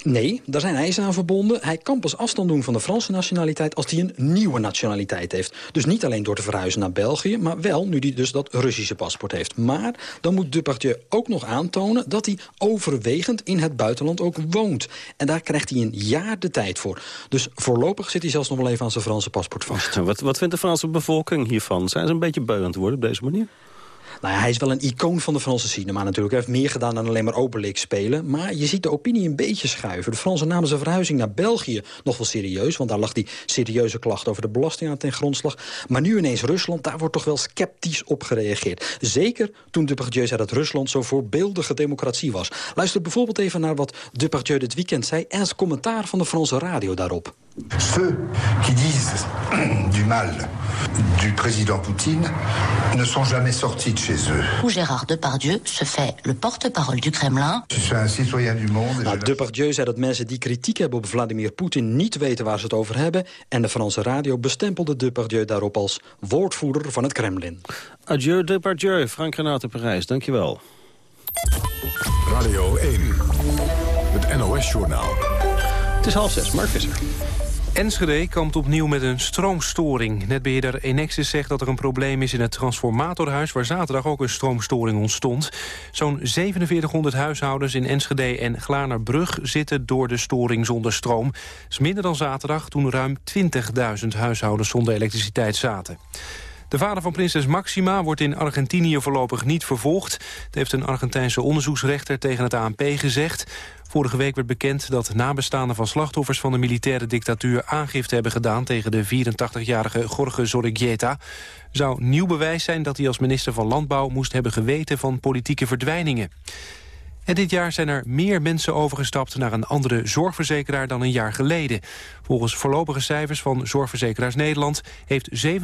Nee, daar zijn eisen aan verbonden. Hij kan pas afstand doen van de Franse nationaliteit als hij een nieuwe nationaliteit heeft. Dus niet alleen door te verhuizen naar België, maar wel nu hij dus dat Russische paspoort heeft. Maar dan moet Depardieu ook nog aantonen dat hij overwegend in het buitenland ook woont. En daar krijgt hij een jaar de tijd voor. Dus voorlopig zit hij zelfs nog wel even aan zijn Franse paspoort vast. Wat, wat vindt de Franse bevolking hiervan? Zijn ze een beetje beu aan het worden op deze manier? Nou ja, hij is wel een icoon van de Franse cinema natuurlijk. Hij heeft meer gedaan dan alleen maar Obelix spelen. Maar je ziet de opinie een beetje schuiven. De Fransen namen zijn verhuizing naar België nog wel serieus. Want daar lag die serieuze klacht over de belasting aan ten grondslag. Maar nu ineens Rusland, daar wordt toch wel sceptisch op gereageerd. Zeker toen Depardieu zei dat Rusland zo'n voorbeeldige democratie was. Luister bijvoorbeeld even naar wat Depardieu dit weekend zei... en het commentaar van de Franse radio daarop. Ceux qui disent du mal du président Poutine ne sont jamais sortis de chez eux. Où Gérard Depardieu se fait le porte-parole du Kremlin. Je suis un citoyen du monde. Nou, Depardieu zei dat mensen die kritiek hebben op Vladimir Poetin niet weten waar ze het over hebben. En de Franse radio bestempelde Depardieu daarop als woordvoerder van het Kremlin. Adieu Depardieu, Frank Renate Parijs, dankjewel. Radio 1, het NOS-journaal. Het is half zes, Mark Visser. Enschede kampt opnieuw met een stroomstoring. Netbeheerder Enexis zegt dat er een probleem is in het transformatorhuis... waar zaterdag ook een stroomstoring ontstond. Zo'n 4700 huishoudens in Enschede en Glanerbrug... zitten door de storing zonder stroom. Dat is minder dan zaterdag toen ruim 20.000 huishoudens zonder elektriciteit zaten. De vader van prinses Maxima wordt in Argentinië voorlopig niet vervolgd. Dat heeft een Argentijnse onderzoeksrechter tegen het ANP gezegd. Vorige week werd bekend dat nabestaanden van slachtoffers van de militaire dictatuur aangifte hebben gedaan tegen de 84-jarige Jorge Zorrigueta. Zou nieuw bewijs zijn dat hij als minister van Landbouw moest hebben geweten van politieke verdwijningen. En dit jaar zijn er meer mensen overgestapt naar een andere zorgverzekeraar dan een jaar geleden. Volgens voorlopige cijfers van Zorgverzekeraars Nederland heeft 7,5%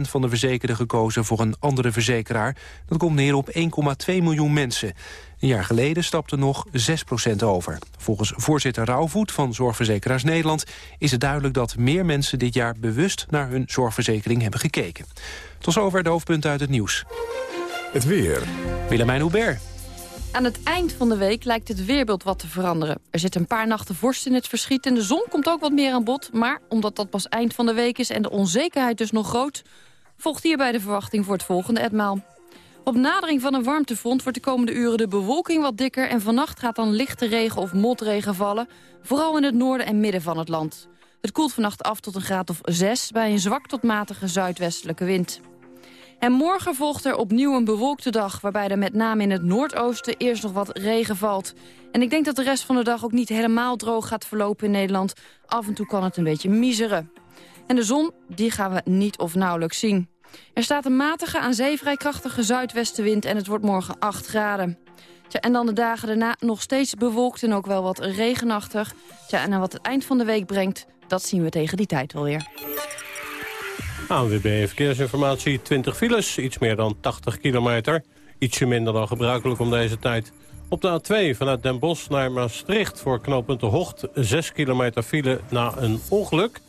van de verzekerden gekozen voor een andere verzekeraar. Dat komt neer op 1,2 miljoen mensen. Een jaar geleden stapte nog 6% over. Volgens voorzitter Rauwvoet van Zorgverzekeraars Nederland... is het duidelijk dat meer mensen dit jaar bewust naar hun zorgverzekering hebben gekeken. Tot zover de hoofdpunten uit het nieuws. Het weer. Willemijn Hubert. Aan het eind van de week lijkt het weerbeeld wat te veranderen. Er zit een paar nachten vorst in het verschiet en de zon komt ook wat meer aan bod. Maar omdat dat pas eind van de week is en de onzekerheid dus nog groot... volgt hierbij de verwachting voor het volgende etmaal. Op nadering van een warmtefront wordt de komende uren de bewolking wat dikker... en vannacht gaat dan lichte regen of motregen vallen, vooral in het noorden en midden van het land. Het koelt vannacht af tot een graad of 6 bij een zwak tot matige zuidwestelijke wind. En morgen volgt er opnieuw een bewolkte dag... waarbij er met name in het noordoosten eerst nog wat regen valt. En ik denk dat de rest van de dag ook niet helemaal droog gaat verlopen in Nederland. Af en toe kan het een beetje miseren. En de zon, die gaan we niet of nauwelijks zien. Er staat een matige, aan zee vrij krachtige zuidwestenwind... en het wordt morgen 8 graden. En dan de dagen daarna nog steeds bewolkt en ook wel wat regenachtig. En wat het eind van de week brengt, dat zien we tegen die tijd wel weer. ANWB Verkeersinformatie, 20 files, iets meer dan 80 kilometer. Ietsje minder dan gebruikelijk om deze tijd. Op de A2 vanuit Den Bosch naar Maastricht voor knooppunt de Hocht... 6 kilometer file na een ongeluk.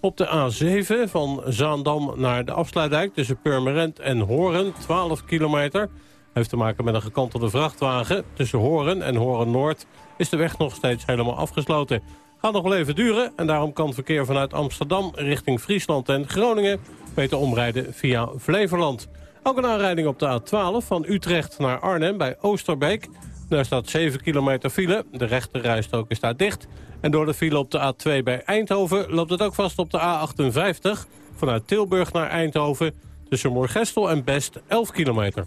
Op de A7 van Zaandam naar de afsluitdijk tussen Purmerend en Horen, 12 kilometer. Heeft te maken met een gekantelde vrachtwagen. Tussen Horen en Horen-Noord is de weg nog steeds helemaal afgesloten. Gaat nog wel even duren en daarom kan verkeer vanuit Amsterdam richting Friesland en Groningen beter omrijden via Flevoland. Ook een aanrijding op de A12 van Utrecht naar Arnhem bij Oosterbeek. Daar staat 7 kilometer file. De rechterrijstrook is daar dicht. En door de file op de A2 bij Eindhoven loopt het ook vast op de A58... vanuit Tilburg naar Eindhoven tussen Moorgestel en Best 11 kilometer.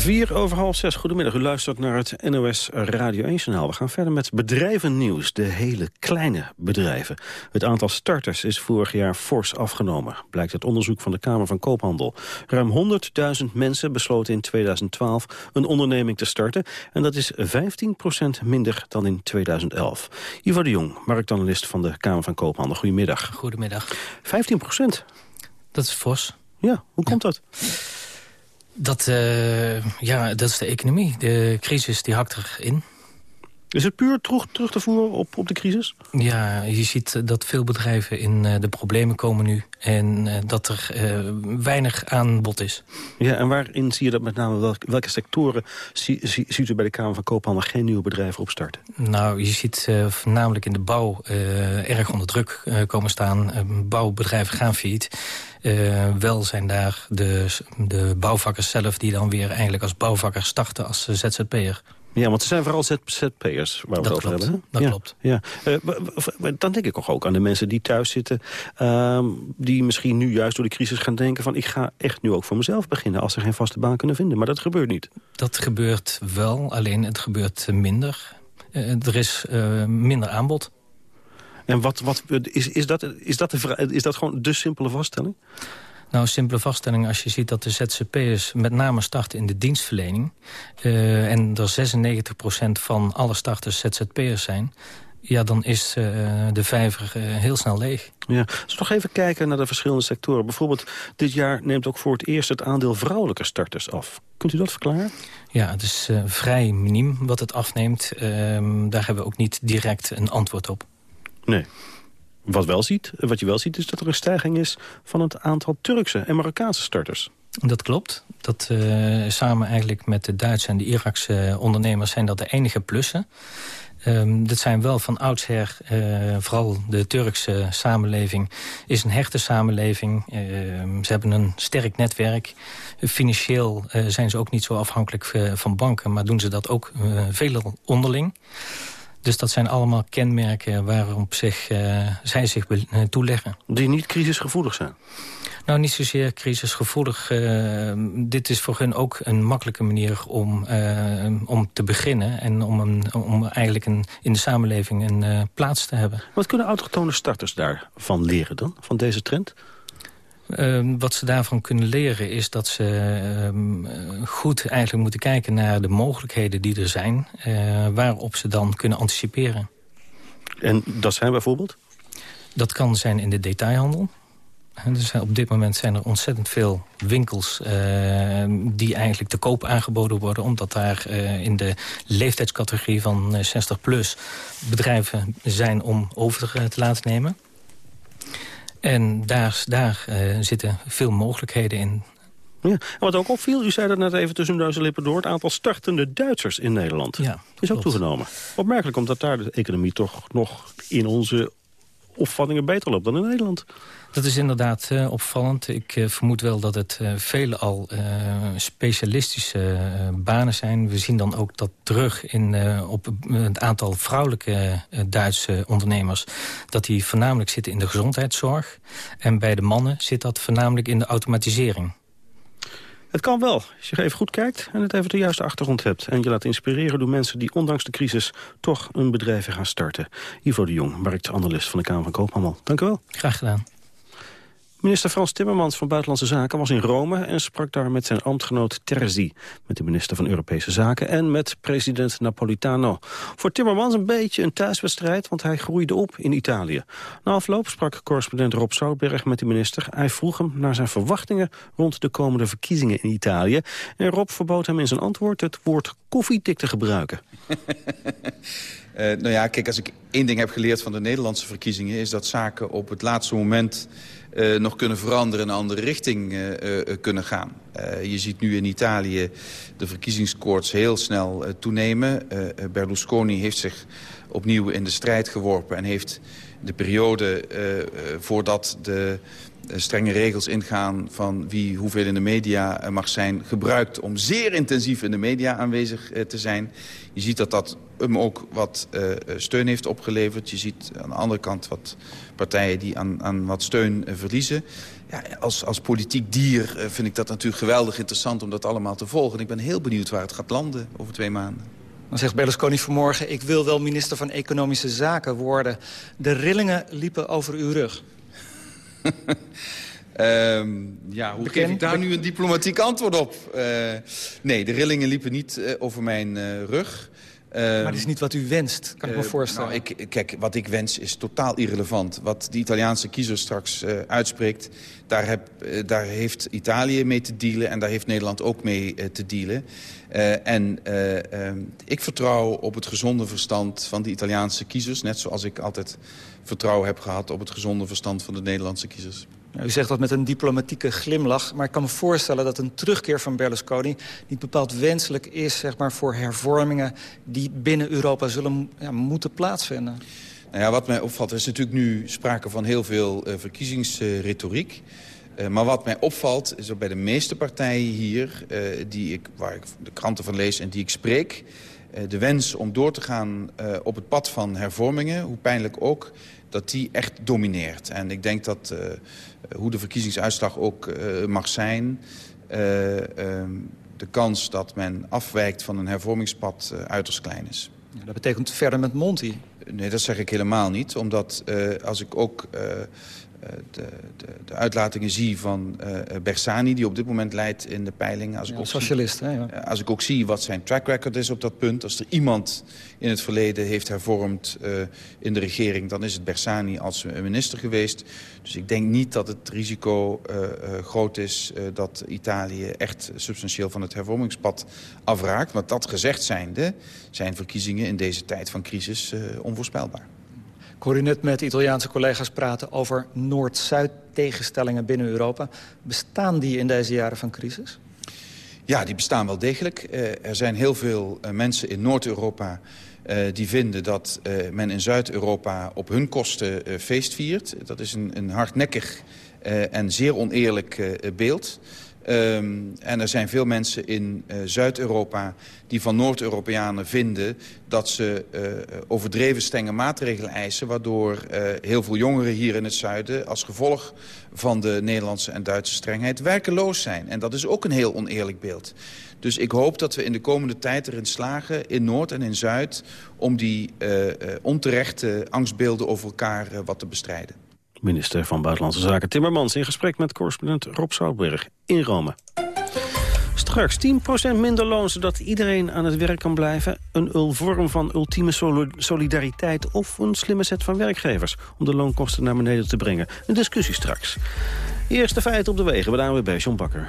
Vier over half zes. Goedemiddag. U luistert naar het NOS Radio 1-journaal. We gaan verder met bedrijvennieuws. De hele kleine bedrijven. Het aantal starters is vorig jaar fors afgenomen. Blijkt uit onderzoek van de Kamer van Koophandel. Ruim 100.000 mensen besloten in 2012 een onderneming te starten. En dat is 15% minder dan in 2011. Ivo de Jong, marktanalist van de Kamer van Koophandel. Goedemiddag. Goedemiddag. 15% Dat is fors. Ja, hoe komt dat? Dat, uh, ja, dat is de economie. De crisis die hakt erin. Is het puur terug, terug te voeren op, op de crisis? Ja, je ziet dat veel bedrijven in uh, de problemen komen nu. En uh, dat er weinig aanbod is. Ja, en waarin zie je dat met name? Welke, welke sectoren zie, zie, ziet u bij de Kamer van Koophandel geen nieuwe bedrijven opstarten? Nou, je ziet voornamelijk in de bouw erg onder druk komen staan. bouwbedrijven gaan failliet. Uh, wel zijn daar de, de bouwvakkers zelf die dan weer eigenlijk als bouwvakker starten als ZZP'er. Ja, want ze zijn vooral ZZP'ers waar we dat het over hebben. Dat ja, klopt. Ja. Uh, dan denk ik ook aan de mensen die thuis zitten... Uh, die misschien nu juist door de crisis gaan denken van... ik ga echt nu ook voor mezelf beginnen als ze geen vaste baan kunnen vinden. Maar dat gebeurt niet. Dat gebeurt wel, alleen het gebeurt minder. Uh, er is minder aanbod. En wat, wat, is, is, dat, is, dat de, is dat gewoon de simpele vaststelling? Nou, simpele vaststelling als je ziet dat de ZZP'ers met name starten in de dienstverlening... Uh, en er 96% van alle starters ZZP'ers zijn... ja, dan is uh, de vijver uh, heel snel leeg. Ja, dus nog even kijken naar de verschillende sectoren. Bijvoorbeeld, dit jaar neemt ook voor het eerst het aandeel vrouwelijke starters af. Kunt u dat verklaren? Ja, het is vrij miniem wat het afneemt. Ehm, daar hebben we ook niet direct een antwoord op. Nee. Wat, wel ziet, wat je wel ziet is dat er een stijging is van het aantal Turkse en Marokkaanse starters. Dat klopt. Dat uh, samen eigenlijk met de Duitse en de Irakse ondernemers zijn dat de enige plussen. Um, dat zijn wel van oudsher, uh, vooral de Turkse samenleving, is een hechte samenleving. Uh, ze hebben een sterk netwerk. Financieel zijn ze ook niet zo afhankelijk van banken, maar doen ze dat ook veel onderling. Dus dat zijn allemaal kenmerken waarop zich, uh, zij zich toeleggen. Die niet crisisgevoelig zijn? Nou, niet zozeer crisisgevoelig. Uh, dit is voor hun ook een makkelijke manier om, uh, om te beginnen... en om, een, om eigenlijk een, in de samenleving een plaats te hebben. Wat kunnen autochtone starters daarvan leren dan, van deze trend? Uh, wat ze daarvan kunnen leren is dat ze uh, goed eigenlijk moeten kijken naar de mogelijkheden die er zijn. Uh, waarop ze dan kunnen anticiperen. En dat zijn bijvoorbeeld? Dat kan zijn in de detailhandel. Dus op dit moment zijn er ontzettend veel winkels uh, die eigenlijk te koop aangeboden worden. Omdat daar uh, in de leeftijdscategorie van 60 plus bedrijven zijn om over te laten nemen. En daar, daar uh, zitten veel mogelijkheden in. Ja, en wat ook opviel, u zei dat net even tussen neus en lippen door... het aantal startende Duitsers in Nederland ja, is ook toegenomen. Opmerkelijk, omdat daar de economie toch nog in onze opvattingen beter loopt dan in Nederland. Dat is inderdaad uh, opvallend. Ik uh, vermoed wel dat het uh, veelal specialistische banen zijn. We zien dan ook dat terug in, op het aantal vrouwelijke Duitse ondernemers... dat die voornamelijk zitten in de gezondheidszorg. En bij de mannen zit dat voornamelijk in de automatisering. Het kan wel, als je even goed kijkt en het even de juiste achtergrond hebt. En je laat inspireren door mensen die ondanks de crisis toch een bedrijf gaan starten. Ivo de Jong, marktanalist van de Kamer van Koophandel. Dank u wel. Graag gedaan. Minister Frans Timmermans van Buitenlandse Zaken was in Rome... en sprak daar met zijn ambtgenoot Terzi, met de minister van Europese Zaken... en met president Napolitano. Voor Timmermans een beetje een thuiswedstrijd, want hij groeide op in Italië. Na afloop sprak correspondent Rob Zoutberg met de minister. Hij vroeg hem naar zijn verwachtingen rond de komende verkiezingen in Italië. En Rob verbood hem in zijn antwoord het woord koffiedik te gebruiken. Uh, nou ja, kijk, als ik één ding heb geleerd van de Nederlandse verkiezingen... is dat zaken op het laatste moment uh, nog kunnen veranderen... en een andere richting uh, kunnen gaan. je ziet nu in Italië de verkiezingskoorts heel snel toenemen. Berlusconi heeft zich opnieuw in de strijd geworpen... en heeft de periode voordat de strenge regels ingaan van wie hoeveel in de media mag zijn... gebruikt om zeer intensief in de media aanwezig te zijn. Je ziet dat dat hem ook wat steun heeft opgeleverd. Je ziet aan de andere kant wat partijen die aan, aan wat steun verliezen. ja, als, als politiek dier eh, vind ik dat natuurlijk geweldig interessant om dat allemaal te volgen. En ik ben heel benieuwd waar het gaat landen over twee maanden. Dan zegt Berlusconi vanmorgen, ik wil wel minister van Economische Zaken worden. De rillingen liepen over uw rug. Um, ja, hoe geef ik daar nu een diplomatiek antwoord op? Uh, nee, de rillingen liepen niet uh, over mijn uh, rug. Maar dat is niet wat u wenst, kan ik me voorstellen. Nou, ik, kijk, wat ik wens is totaal irrelevant. Wat de Italiaanse kiezer straks uitspreekt... Daar, heb, daar, heeft Italië mee te dealen en daar heeft Nederland ook mee te dealen. en ik vertrouw op het gezonde verstand van de Italiaanse kiezers... net zoals ik altijd vertrouwen heb gehad op het gezonde verstand van de Nederlandse kiezers. Nou, u zegt dat met een diplomatieke glimlach, maar ik kan me voorstellen dat een terugkeer van Berlusconi niet bepaald wenselijk is zeg maar, voor hervormingen die binnen Europa zullen ja, moeten plaatsvinden. Nou ja, wat mij opvalt, er is natuurlijk nu sprake van heel veel uh, verkiezingsretoriek. Uh, maar wat mij opvalt, is dat bij de meeste partijen hier, uh, die ik, waar ik de kranten van lees en die ik spreek... de wens om door te gaan op het pad van hervormingen, hoe pijnlijk ook dat die echt domineert. En ik denk dat uh, hoe de verkiezingsuitslag ook uh, mag zijn... Uh, de kans dat men afwijkt van een hervormingspad uiterst klein is. Ja, dat betekent verder met Monti? Nee, dat zeg ik helemaal niet. Omdat als ik ook de, de, de, uitlatingen zie van uh, Bersani... die op dit moment leidt in de peiling. Als ik ook socialist, zie, hè, ja. Als ik ook zie wat zijn track record is op dat punt... als er iemand in het verleden heeft hervormd uh, in de regering... dan is het Bersani als minister geweest. Dus ik denk niet dat het risico uh, groot is... dat Italië echt substantieel van het hervormingspad afraakt. Maar dat gezegd zijnde zijn verkiezingen in deze tijd van crisis onvoorspelbaar. Ik hoor u net met Italiaanse collega's praten over Noord-Zuid tegenstellingen binnen Europa. Bestaan die in deze jaren van crisis? Ja, die bestaan wel degelijk. Uh, er zijn heel veel uh, mensen in Noord-Europa uh, die vinden dat men in Zuid-Europa op hun kosten feest viert. Dat is een hardnekkig en zeer oneerlijk beeld. Um, en er zijn veel mensen in uh, Zuid-Europa die van Noord-Europeanen vinden... dat ze uh, overdreven strenge maatregelen eisen... waardoor uh, heel veel jongeren hier in het zuiden... als gevolg van de Nederlandse en Duitse strengheid werkeloos zijn. En dat is ook een heel oneerlijk beeld. Dus ik hoop dat we in de komende tijd erin slagen, in Noord en in Zuid... om die onterechte angstbeelden over elkaar wat te bestrijden. Minister van Buitenlandse Zaken Timmermans in gesprek met correspondent Rob Zoutberg in Rome. Straks 10% minder loon, zodat iedereen aan het werk kan blijven. Een vorm van ultieme solidariteit of een slimme set van werkgevers... om de loonkosten naar beneden te brengen. Een discussie straks. Eerste feiten op de wegen bij de ANWB, John Bakker.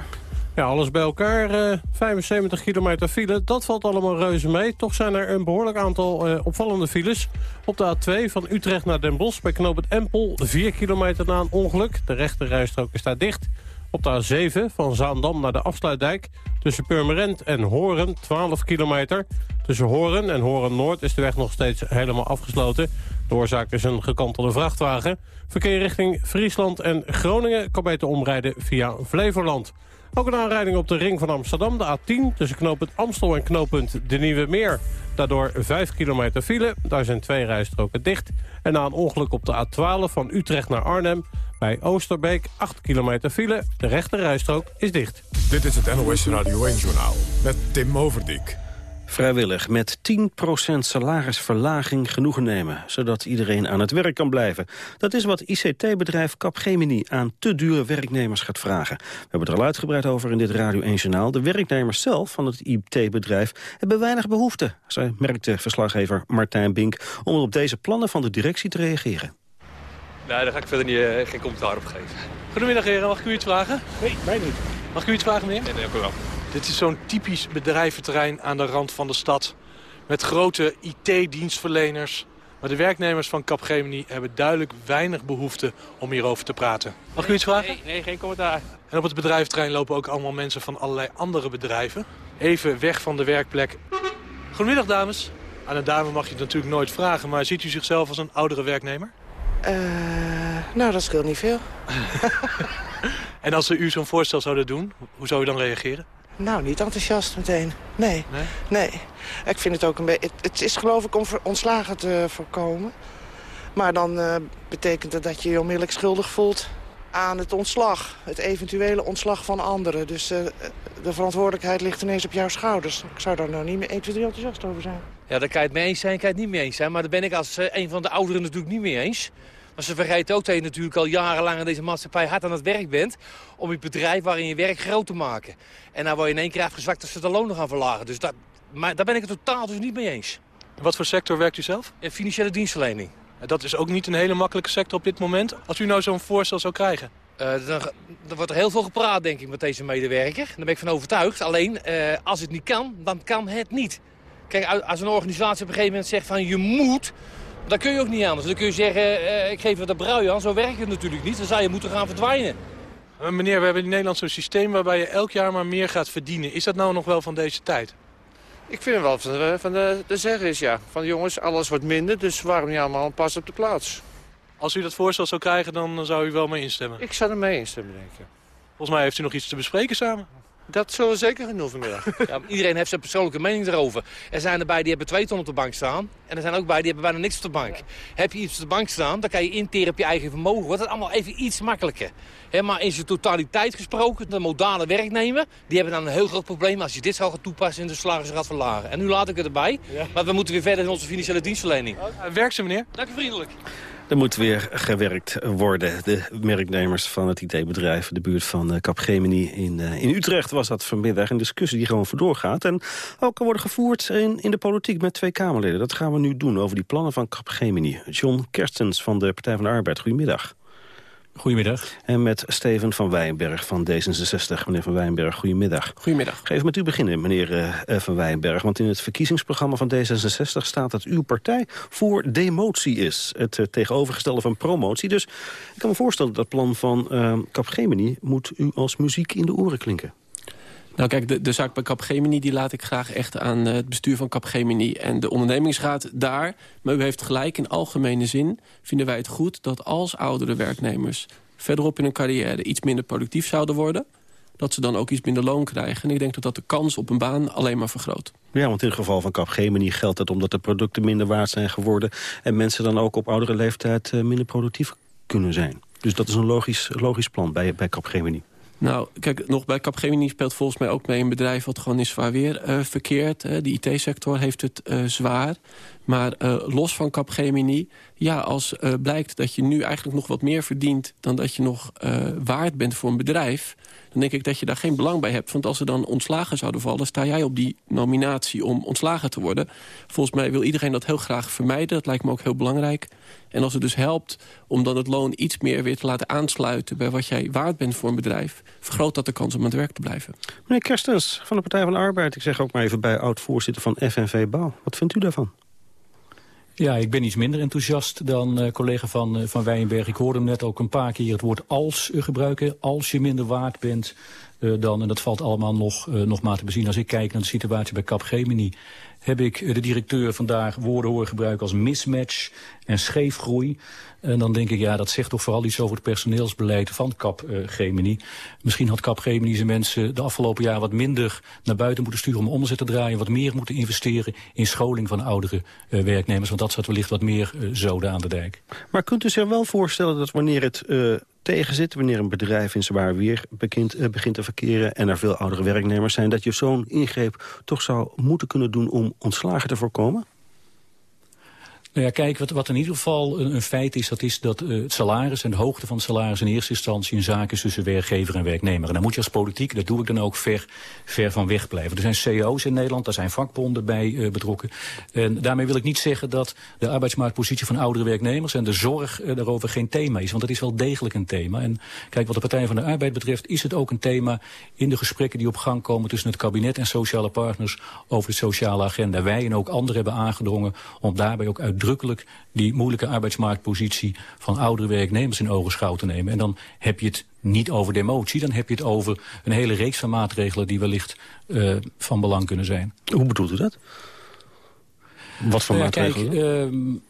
Ja, alles bij elkaar. Uh, 75 kilometer file, dat valt allemaal reuze mee. Toch zijn er een behoorlijk aantal uh, opvallende files. Op de A2 van Utrecht naar Den Bosch bij knoop het Empel. 4 kilometer na een ongeluk. De rechte rijstrook is daar dicht. Op de A7 van Zaandam naar de Afsluitdijk. Tussen Purmerend en Horen 12 kilometer. Tussen Horen en Horen Noord is de weg nog steeds helemaal afgesloten. De oorzaak is een gekantelde vrachtwagen. Verkeer richting Friesland en Groningen kan beter omrijden via Flevoland. Ook een aanrijding op de ring van Amsterdam, de A10... tussen knooppunt Amstel en knooppunt De Nieuwe Meer. Daardoor 5 kilometer file, daar zijn twee rijstroken dicht. En na een ongeluk op de A12 van Utrecht naar Arnhem... bij Oosterbeek 8 kilometer file, de rechte rijstrook is dicht. Dit is het NOS Radio 1-journaal met Tim Overdijk. Vrijwillig met 10% salarisverlaging genoegen nemen... zodat iedereen aan het werk kan blijven. Dat is wat ICT-bedrijf Capgemini aan te dure werknemers gaat vragen. We hebben het er al uitgebreid over in dit Radio 1-journaal. De werknemers zelf van het IT-bedrijf hebben weinig behoefte... zei merkte verslaggever Martijn Bink... om op deze plannen van de directie te reageren. Nee, daar ga ik verder niet, uh, geen commentaar op geven. Goedemiddag heren, mag ik u iets vragen? Nee, mij niet. Mag ik u iets vragen meneer? Nee, nee, ook wel. Dit is zo'n typisch bedrijventerrein aan de rand van de stad. Met grote IT-dienstverleners. Maar de werknemers van Capgemini hebben duidelijk weinig behoefte om hierover te praten. Mag ik u iets vragen? Nee, nee, geen commentaar. En op het bedrijventerrein lopen ook allemaal mensen van allerlei andere bedrijven. Even weg van de werkplek. Goedemiddag dames. Aan een dame mag je het natuurlijk nooit vragen, maar ziet u zichzelf als een oudere werknemer? Uh, nou, dat scheelt niet veel. en als ze u zo'n voorstel zouden doen, hoe zou u dan reageren? Nou, niet enthousiast meteen. Nee. Nee? nee. Ik vind het ook een beetje... Het is geloof ik om ontslagen te voorkomen. Maar dan uh, betekent het dat je je onmiddellijk schuldig voelt. aan het ontslag. Het eventuele ontslag van anderen. Dus uh, de verantwoordelijkheid ligt ineens op jouw schouders. Ik zou daar nou niet meer 1, 2, 3 enthousiast over zijn. Ja, daar kan je het mee eens zijn, kan je het niet mee eens zijn. Maar daar ben ik als uh, een van de ouderen natuurlijk niet mee eens. Maar ze vergeten ook dat je natuurlijk al jarenlang in deze maatschappij hard aan het werk bent... om je bedrijf waarin je werk groot te maken. En dan word je in één keer afgezwakt als ze de lonen gaan verlagen. Dus dat, maar daar ben ik het totaal dus niet mee eens. Wat voor sector werkt u zelf? In financiële dienstverlening. Dat is ook niet een hele makkelijke sector op dit moment. Als u nou zo'n voorstel zou krijgen? Uh, dan, dan, wordt er heel veel gepraat, denk ik, met deze medewerker. Daar ben ik van overtuigd. Alleen, uh, als het niet kan, dan kan het niet. Kijk, als een organisatie op een gegeven moment zegt van je moet... dan kun je ook niet anders. Dan kun je zeggen, uh, ik geef het de brui aan. Zo werkt het natuurlijk niet. Dan zou je moeten gaan verdwijnen. meneer, we hebben in Nederland zo'n systeem waarbij je elk jaar maar meer gaat verdienen. Is dat nou nog wel van deze tijd? Ik vind wel van de, van de, de zeggen is ja. Van jongens, alles wordt minder, dus waarom niet allemaal een pas op de plaats? Als u dat voorstel zou krijgen, dan zou u wel mee instemmen? Ik zou er mee instemmen, denk ik. Volgens mij heeft u nog iets te bespreken samen. Dat zullen we zeker genoeg vanmiddag. Ja, iedereen heeft zijn persoonlijke mening erover. Er zijn erbij die hebben twee ton op de bank staan. En er zijn ook bij die hebben bijna niks op de bank. Heb je iets op de bank staan, dan kan je interen op je eigen vermogen. Wordt het allemaal even iets makkelijker. maar in zijn totaliteit gesproken, de modale werknemer... die hebben dan een heel groot probleem als je dit zou gaan toepassen... in de salaris gaat verlagen. En nu laat ik het erbij. Maar we moeten weer verder in onze financiële dienstverlening. Werk ze, meneer. Dank u vriendelijk. Er moet weer gewerkt worden. De merknemers van het IT-bedrijf, de buurt van Capgemini in, uh, in Utrecht... was dat vanmiddag een discussie die gewoon voor gaat. En ook worden gevoerd in, in de politiek met twee Kamerleden. Dat gaan we nu doen over die plannen van Capgemini. John Kerstens van de Partij van de Arbeid, goedemiddag. Goedemiddag. En met Steven van Wijnberg van D66. Meneer van Wijnberg, goedemiddag. Goedemiddag. Ik ga even met u beginnen, meneer uh, van Wijnberg. Want in het verkiezingsprogramma van D66 staat dat uw partij voor demotie is. Het uh, tegenovergestelde van promotie. Dus ik kan me voorstellen dat dat plan van uh, Capgemini... moet u als muziek in de oren klinken. Nou kijk, de, zaak bij Capgemini die laat ik graag echt aan het bestuur van Capgemini en de ondernemingsraad daar. Maar u heeft gelijk, in algemene zin vinden wij het goed dat als oudere werknemers verderop in hun carrière iets minder productief zouden worden dat ze dan ook iets minder loon krijgen. En ik denk dat dat de kans op een baan alleen maar vergroot. Ja, want in het geval van Capgemini geldt het omdat de producten minder waard zijn geworden... en mensen dan ook op oudere leeftijd minder productief kunnen zijn. Dus dat is een logisch, logisch plan bij, bij Capgemini. Nou, kijk, nog bij Capgemini speelt volgens mij ook mee een bedrijf... wat gewoon in zwaar weer uh, verkeert. Hè. De IT-sector heeft het uh, zwaar. Maar uh, los van Capgemini, ja, als blijkt dat je nu eigenlijk nog wat meer verdient... dan dat je nog waard bent voor een bedrijf dan denk ik dat je daar geen belang bij hebt. Want als er dan ontslagen zouden vallen... sta jij op die nominatie om ontslagen te worden. Volgens mij wil iedereen dat heel graag vermijden. Dat lijkt me ook heel belangrijk. En als het dus helpt om dan het loon iets meer weer te laten aansluiten... bij wat jij waard bent voor een bedrijf... vergroot dat de kans om aan het werk te blijven. Meneer Kerstens van de Partij van de Arbeid... ik zeg ook maar even bij oud-voorzitter van FNV Bouw. Wat vindt u daarvan? Ja, ik ben iets minder enthousiast dan uh, collega van, uh, van Wijnberg. Ik hoorde hem net ook een paar keer het woord als uh, gebruiken. Als je minder waard bent dan, en dat valt allemaal nog, nog maar te bezien. Als ik kijk naar de situatie bij Capgemini heb ik de directeur vandaag woorden horen gebruiken als mismatch en scheefgroei. En dan denk ik, ja, dat zegt toch vooral iets over het personeelsbeleid van Capgemini. Misschien had Capgemini zijn mensen de afgelopen jaar wat minder naar buiten moeten sturen om omzet te draaien. Wat meer moeten investeren in scholing van oudere uh, werknemers. Want dat zat wellicht wat meer uh, zoden aan de dijk. Maar kunt u zich wel voorstellen dat wanneer het uh, tegenzit... wanneer een bedrijf in zwaar weer begint te verkeren... en er veel oudere werknemers zijn... dat je zo'n ingreep toch zou moeten kunnen doen om ontslagen te voorkomen? Nou ja, kijk, wat, wat in ieder geval een, een feit is... dat is dat uh, het salaris en de hoogte van het salaris... in eerste instantie een zaak is tussen werkgever en werknemer. En dan moet je als politiek, dat doe ik dan ook, ver, ver van weg blijven. Er zijn CEO's in Nederland, daar zijn vakbonden bij uh, betrokken. En daarmee wil ik niet zeggen dat de arbeidsmarktpositie van oudere werknemers... en de zorg uh, daarover geen thema is, want dat is wel degelijk een thema. En kijk, wat de Partij van de Arbeid betreft... is het ook een thema in de gesprekken die op gang komen... tussen het kabinet en sociale partners over de sociale agenda. Wij en ook anderen hebben aangedrongen om daarbij ook uit uitdrukkelijk die moeilijke arbeidsmarktpositie van oudere werknemers in ogenschouw te nemen. En dan heb je het niet over demotie, dan heb je het over een hele reeks van maatregelen die wellicht uh, van belang kunnen zijn. Hoe bedoelt u dat? Wat voor uh, maatregelen? Kijk, uh,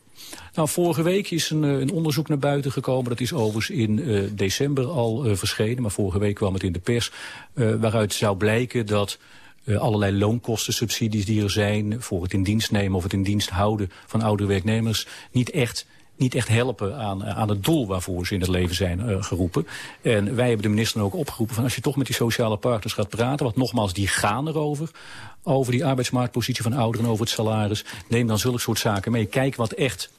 nou, vorige week is een, een, onderzoek naar buiten gekomen. Dat is overigens in uh, december al uh, verschenen. Maar vorige week kwam het in de pers. Uh, waaruit zou blijken dat uh, allerlei loonkostensubsidies die er zijn... voor het in dienst nemen of het in dienst houden van oudere werknemers... niet echt niet echt helpen aan, aan het doel waarvoor ze in het leven zijn uh, geroepen. En wij hebben de minister dan ook opgeroepen van als je toch met die sociale partners gaat praten, want nogmaals, die gaan erover, over die arbeidsmarktpositie van ouderen, over het salaris. Neem dan zulke soort zaken mee. Kijk wat echt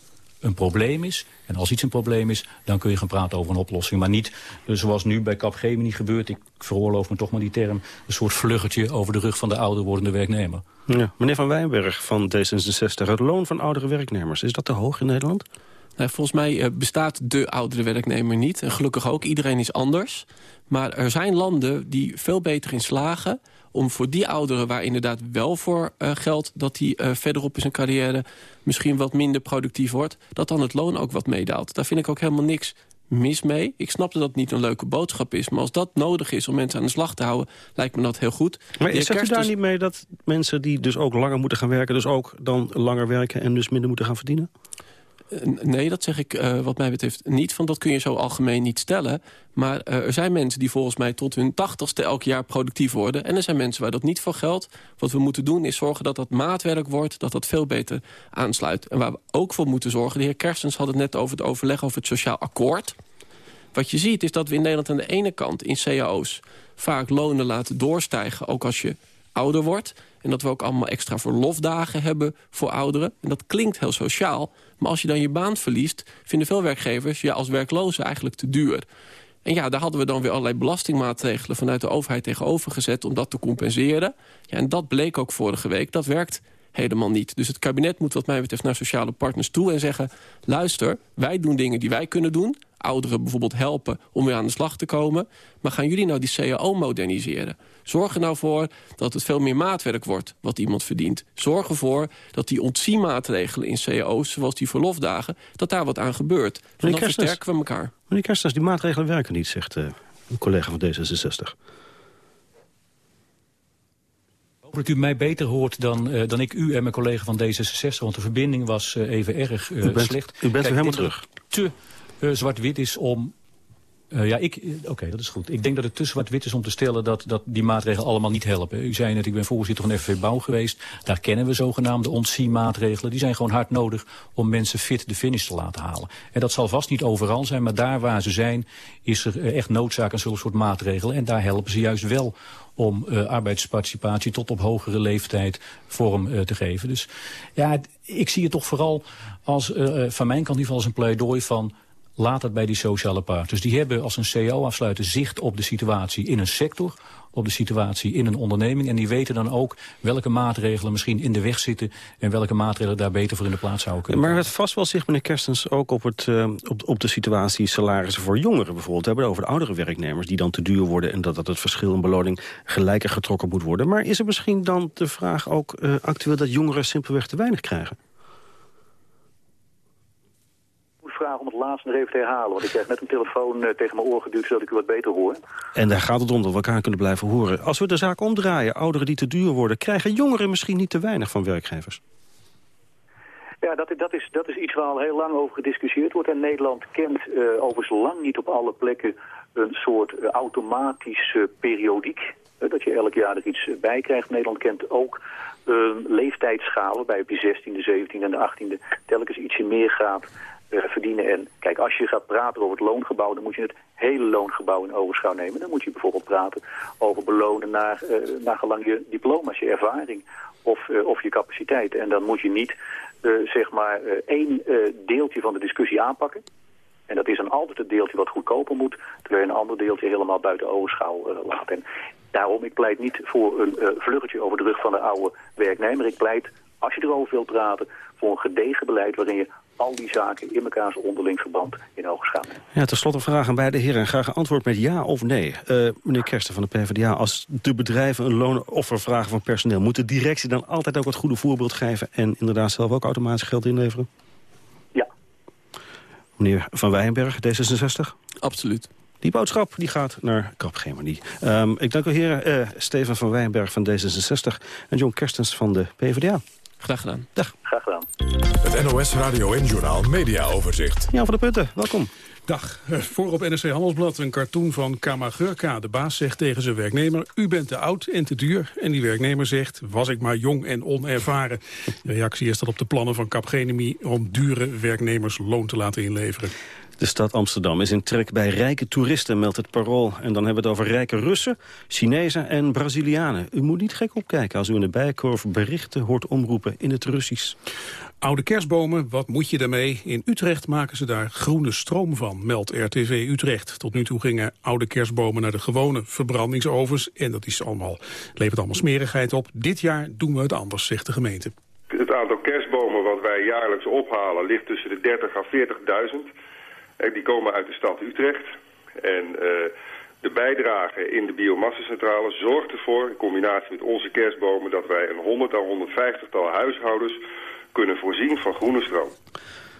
een probleem is. En als iets een probleem is, dan kun je gaan praten over een oplossing. Maar niet uh, zoals nu bij Capgemini gebeurt. Ik veroorloof me toch maar die term. Een soort vluggetje over de rug van de ouder wordende werknemer. Ja, meneer Van Wijnberg van D66. Het loon van oudere werknemers, is dat te hoog in Nederland? Nou, volgens mij uh, bestaat de oudere werknemer niet. En gelukkig ook, iedereen is anders. Maar er zijn landen die veel beter in slagen om voor die ouderen waar inderdaad wel voor uh, geldt... dat die uh, verderop in zijn carrière misschien wat minder productief wordt... dat dan het loon ook wat meedaalt. Daar vind ik ook helemaal niks mis mee. Ik snap dat dat niet een leuke boodschap is. Maar als dat nodig is om mensen aan de slag te houden... lijkt me dat heel goed. Maar zegt u daar niet mee dat mensen die dus ook langer moeten gaan werken... dus ook dan langer werken en dus minder moeten gaan verdienen? Nee, dat zeg ik uh, wat mij betreft niet. Van dat kun je zo algemeen niet stellen. Maar uh, er zijn mensen die volgens mij tot hun tachtigste elk jaar productief worden. En er zijn mensen waar dat niet voor geldt. Wat we moeten doen is zorgen dat dat maatwerk wordt. Dat dat veel beter aansluit. En waar we ook voor moeten zorgen... de heer Kerstens had het net over het overleg over het sociaal akkoord. Wat je ziet is dat we in Nederland aan de ene kant in cao's... vaak lonen laten doorstijgen, ook als je ouder wordt. En dat we ook allemaal extra verlofdagen hebben voor ouderen. En dat klinkt heel sociaal. Maar als je dan je baan verliest, vinden veel werkgevers... je als werkloze eigenlijk te duur. En ja, daar hadden we dan weer allerlei belastingmaatregelen... vanuit de overheid tegenover gezet om dat te compenseren. Ja, en dat bleek ook vorige week. Dat werkt helemaal niet. Dus het kabinet moet wat mij betreft naar sociale partners toe en zeggen... luister, wij doen dingen die wij kunnen doen. Ouderen bijvoorbeeld helpen om weer aan de slag te komen. Maar gaan jullie nou die CAO moderniseren? Zorg er nou voor dat het veel meer maatwerk wordt wat iemand verdient. Zorg ervoor dat die ontziemaatregelen in cao's, zoals die verlofdagen... dat daar wat aan gebeurt. Want dan versterken we elkaar. Meneer Kerstens, die maatregelen werken niet, zegt uh, een collega van D66. Dat u mij beter hoort dan, uh, dan ik u en mijn collega van D66. Want de verbinding was uh, even erg uh, u bent, slecht. U bent Kijk, helemaal terug. te zwart-wit is om ja, ik, oké, okay, dat is goed. Ik denk dat het te zwart-wit is om te stellen dat, dat die maatregelen allemaal niet helpen. U zei net, ik ben voorzitter van FV Bouw geweest. Daar kennen we zogenaamde ontziemaatregelen. Die zijn gewoon hard nodig om mensen fit de finish te laten halen. En dat zal vast niet overal zijn, maar daar waar ze zijn... is er echt noodzaak aan zulke soort maatregelen. En daar helpen ze juist wel om uh, arbeidsparticipatie tot op hogere leeftijd vorm uh, te geven. Dus ja, ik zie het toch vooral als, uh, van mijn kant in ieder geval als een pleidooi van laat het bij die sociale partners. Die hebben als een CO afsluiten zicht op de situatie in een sector op de situatie in een onderneming. En die weten dan ook welke maatregelen misschien in de weg zitten... en welke maatregelen daar beter voor in de plaats zouden kunnen Maar het vast wel zich, meneer Kerstens, ook op, het, uh, op, op de situatie salarissen voor jongeren bijvoorbeeld. We hebben het over de oudere werknemers die dan te duur worden... en dat, dat het verschil in beloning gelijker getrokken moet worden. Maar is er misschien dan de vraag ook uh, actueel dat jongeren simpelweg te weinig krijgen? vragen om het laatste nog even te herhalen. Want ik krijg net een telefoon uh, tegen mijn oor geduwd zodat ik u wat beter hoor. En daar gaat het om dat we elkaar kunnen blijven horen. Als we de zaak omdraaien, ouderen die te duur worden... krijgen jongeren misschien niet te weinig van werkgevers? Ja, dat, dat, is, dat is iets waar al heel lang over gediscussieerd wordt. En Nederland kent uh, overigens lang niet op alle plekken een soort uh, automatische periodiek. dat je elk jaar er iets bij krijgt. Nederland kent ook leeftijdsschalen bij op je 16e, 17e en de 18e telkens ietsje meer gaat verdienen. En kijk, als je gaat praten over het loongebouw, dan moet je het hele loongebouw in ogenschouw nemen. Dan moet je bijvoorbeeld praten over belonen naar, uh, naar gelang je diploma's, je ervaring of, uh, of je capaciteit. En dan moet je niet, uh, zeg maar, één deeltje van de discussie aanpakken. En dat is dan altijd het deeltje wat goedkoper moet, terwijl je een ander deeltje helemaal buiten ogenschouw laat. En daarom, ik pleit niet voor een vluggetje over de rug van de oude werknemer. Ik pleit, als je erover wilt praten, voor een gedegen beleid waarin je al die zaken in elkaars onderling verband in neemt. Ja, tenslotte een vraag aan beide heren. Graag een antwoord met ja of nee. Uh, meneer Kersten van de PvdA, als de bedrijven een loonoffer vragen van personeel... moet de directie dan altijd ook het goede voorbeeld geven... en inderdaad zelf ook automatisch geld inleveren? Ja. Meneer Van Wijnberg, D66? Absoluut. Die boodschap die gaat naar Capgemini. Um, ik dank u heren uh, Steven van Wijnberg van D66 en John Kerstens van de PvdA. Graag gedaan. Dag. Graag gedaan. Het NOS Radio en Journal Media Overzicht. Jan van de Putten, welkom. Dag. Eh, voor op NRC Handelsblad een cartoon van Kamagurka. De baas zegt tegen zijn werknemer, u bent te oud en te duur. En die werknemer zegt, was ik maar jong en onervaren. De reactie is dat op de plannen van Capgemini... om dure werknemers loon te laten inleveren. De stad Amsterdam is in trek bij rijke toeristen, meldt het Parool. En dan hebben we het over rijke Russen, Chinezen en Brazilianen. U moet niet gek opkijken als u in de bijkorf berichten hoort omroepen in het Russisch. Oude kerstbomen, wat moet je daarmee? In Utrecht maken ze daar groene stroom van, meldt RTV Utrecht. Tot nu toe gingen oude kerstbomen naar de gewone verbrandingsovens. En dat is allemaal, levert allemaal smerigheid op. Dit jaar doen we het anders, zegt de gemeente. Het aantal kerstbomen wat wij jaarlijks ophalen ligt tussen de 30 à 40.000. Die komen uit de stad Utrecht. En uh, de bijdrage in de biomassacentrale zorgt ervoor, in combinatie met onze kerstbomen... dat wij een 100 à 150 tal huishoudens kunnen voorzien van groene stroom.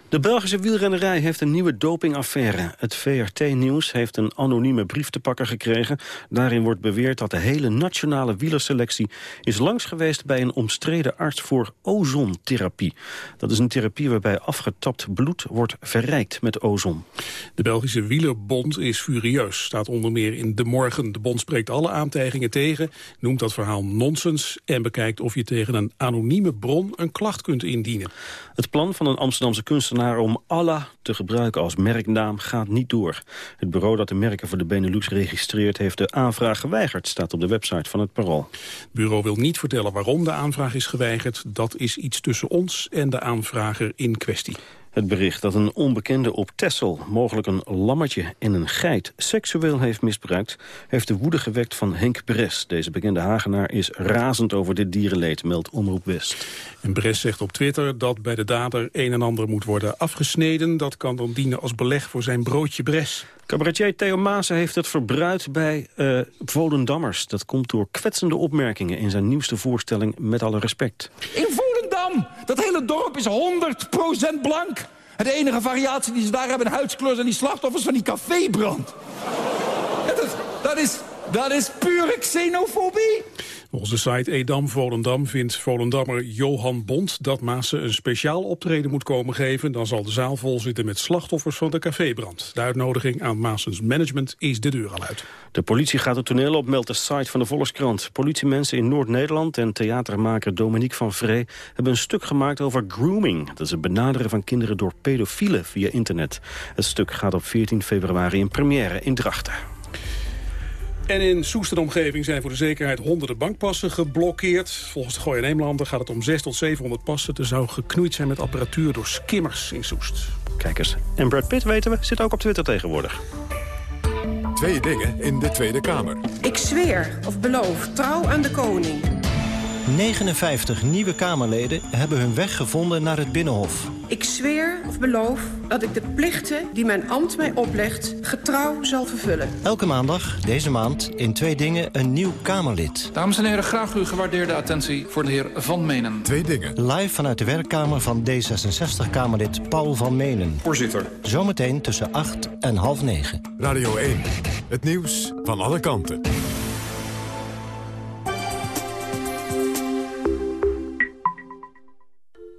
De Belgische wielrennerij heeft een nieuwe dopingaffaire. Het VRT-nieuws heeft een anonieme brief te pakken gekregen. Daarin wordt beweerd dat de hele nationale wielerselectie... is langs geweest bij een omstreden arts voor ozontherapie. Dat is een therapie waarbij afgetapt bloed wordt verrijkt met ozon. De Belgische Wielerbond is furieus, staat onder meer in De Morgen. De bond spreekt alle aantijgingen tegen, noemt dat verhaal nonsens... en bekijkt of je tegen een anonieme bron een klacht kunt indienen. Het plan van een Amsterdamse kunstenaar om Allah te gebruiken als merknaam gaat niet door. Het bureau dat de merken voor de Benelux registreert... heeft de aanvraag geweigerd, staat op de website van het Parool. Het bureau wil niet vertellen waarom de aanvraag is geweigerd. Dat is iets tussen ons en de aanvrager in kwestie. Het bericht dat een onbekende op Texel mogelijk een lammetje en een geit seksueel heeft misbruikt, heeft de woede gewekt van Henk Bres. Deze bekende Hagenaar is razend over dit dierenleed, meldt Omroep West. En Bres zegt op Twitter dat bij de dader een en ander moet worden afgesneden. Dat kan dan dienen als beleg voor zijn broodje Bres. Cabaretier Theo Maassen heeft het verbruikt bij uh, Volendammers. Dat komt door kwetsende opmerkingen in zijn nieuwste voorstelling Met alle respect. In Dat hele dorp is 100% blank. En de enige variatie die ze daar hebben in huidskleur... zijn die slachtoffers van die cafébrand. dat, dat, is, dat is pure xenofobie. Onze site Edam Volendam vindt Volendammer Johan Bond dat Maassen een speciaal optreden moet komen geven. Dan zal de zaal vol zitten met slachtoffers van de cafébrand. De uitnodiging aan Maassens management is de deur al uit. De politie gaat het toneel op, meldt de site van de Volkskrant. Politiemensen in Noord-Nederland en theatermaker Dominique van Vree... hebben een stuk gemaakt over grooming. Dat is het benaderen van kinderen door pedofielen via internet. Het stuk gaat op 14 februari in première in Drachten. En in Soester omgeving zijn voor de zekerheid honderden bankpassen geblokkeerd. Volgens de Gooi Eemlanden gaat het om 6 tot 700 passen. Er zou geknoeid zijn met apparatuur door skimmers in Soest. Kijk eens. En Brad Pitt, weten we, zit ook op Twitter tegenwoordig. Twee dingen in de Tweede Kamer. Ik zweer of beloof trouw aan de koning. 59 nieuwe Kamerleden hebben hun weg gevonden naar het Binnenhof. Ik zweer of beloof dat ik de plichten die mijn ambt mij oplegt... getrouw zal vervullen. Elke maandag, deze maand, in Twee Dingen een nieuw Kamerlid. Dames en heren, graag uw gewaardeerde attentie voor de heer Van Menen. Twee Dingen. Live vanuit de werkkamer van D66-Kamerlid Paul Van Menen. Voorzitter. Zometeen tussen 8 en half 9. Radio 1. Het nieuws van alle kanten.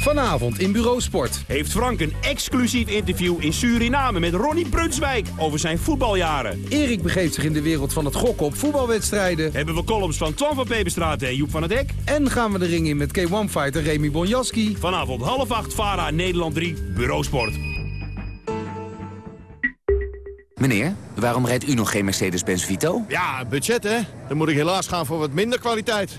Vanavond in Bureau Sport. Heeft Frank een exclusief interview in Suriname met Ronnie Brunswijk over zijn voetbaljaren. Erik begeeft zich in de wereld van het gokken op voetbalwedstrijden. Hebben we columns van Twan van Peperstraat en Joep van het Dek. En gaan we de ring in met K1-fighter Remy Bonjaski. Vanavond half acht, VARA, Nederland 3, Bureau Sport. Meneer, waarom rijdt u nog geen Mercedes-Benz Vito? Ja, budget hè. Dan moet ik helaas gaan voor wat minder kwaliteit.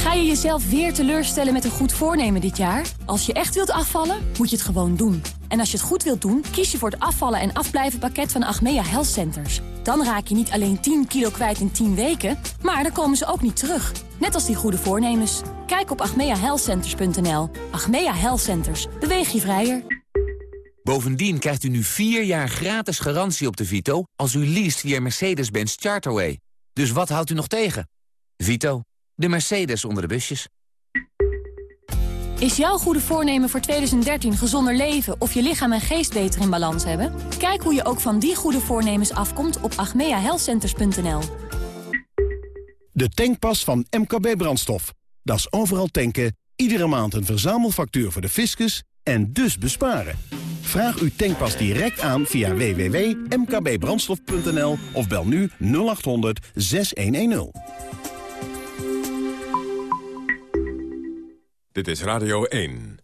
Ga je jezelf weer teleurstellen met een goed voornemen dit jaar? Als je echt wilt afvallen, moet je het gewoon doen. En als je het goed wilt doen, kies je voor het afvallen en afblijven pakket van Achmea Health Centers. Dan raak je niet alleen 10 kilo kwijt in 10 weken, maar dan komen ze ook niet terug. Net als die goede voornemens. Kijk op achmeahealthcenters.nl. Achmea Health Centers. Beweeg je vrijer. Bovendien krijgt u nu 4 jaar gratis garantie op de Vito... als u leest via Mercedes-Benz Charterway. Dus wat houdt u nog tegen? Vito, de Mercedes onder de busjes. Is jouw goede voornemen voor 2013 gezonder leven of je lichaam en geest beter in balans hebben? Kijk hoe je ook van die goede voornemens afkomt op agmeahealthcenters.nl. De tankpas van MKB Brandstof. Dat is overal tanken, iedere maand een verzamelfactuur voor de fiscus en dus besparen. Vraag uw tankpas direct aan via www.mkbbrandstof.nl of bel nu 0800 6110. Dit is Radio 1.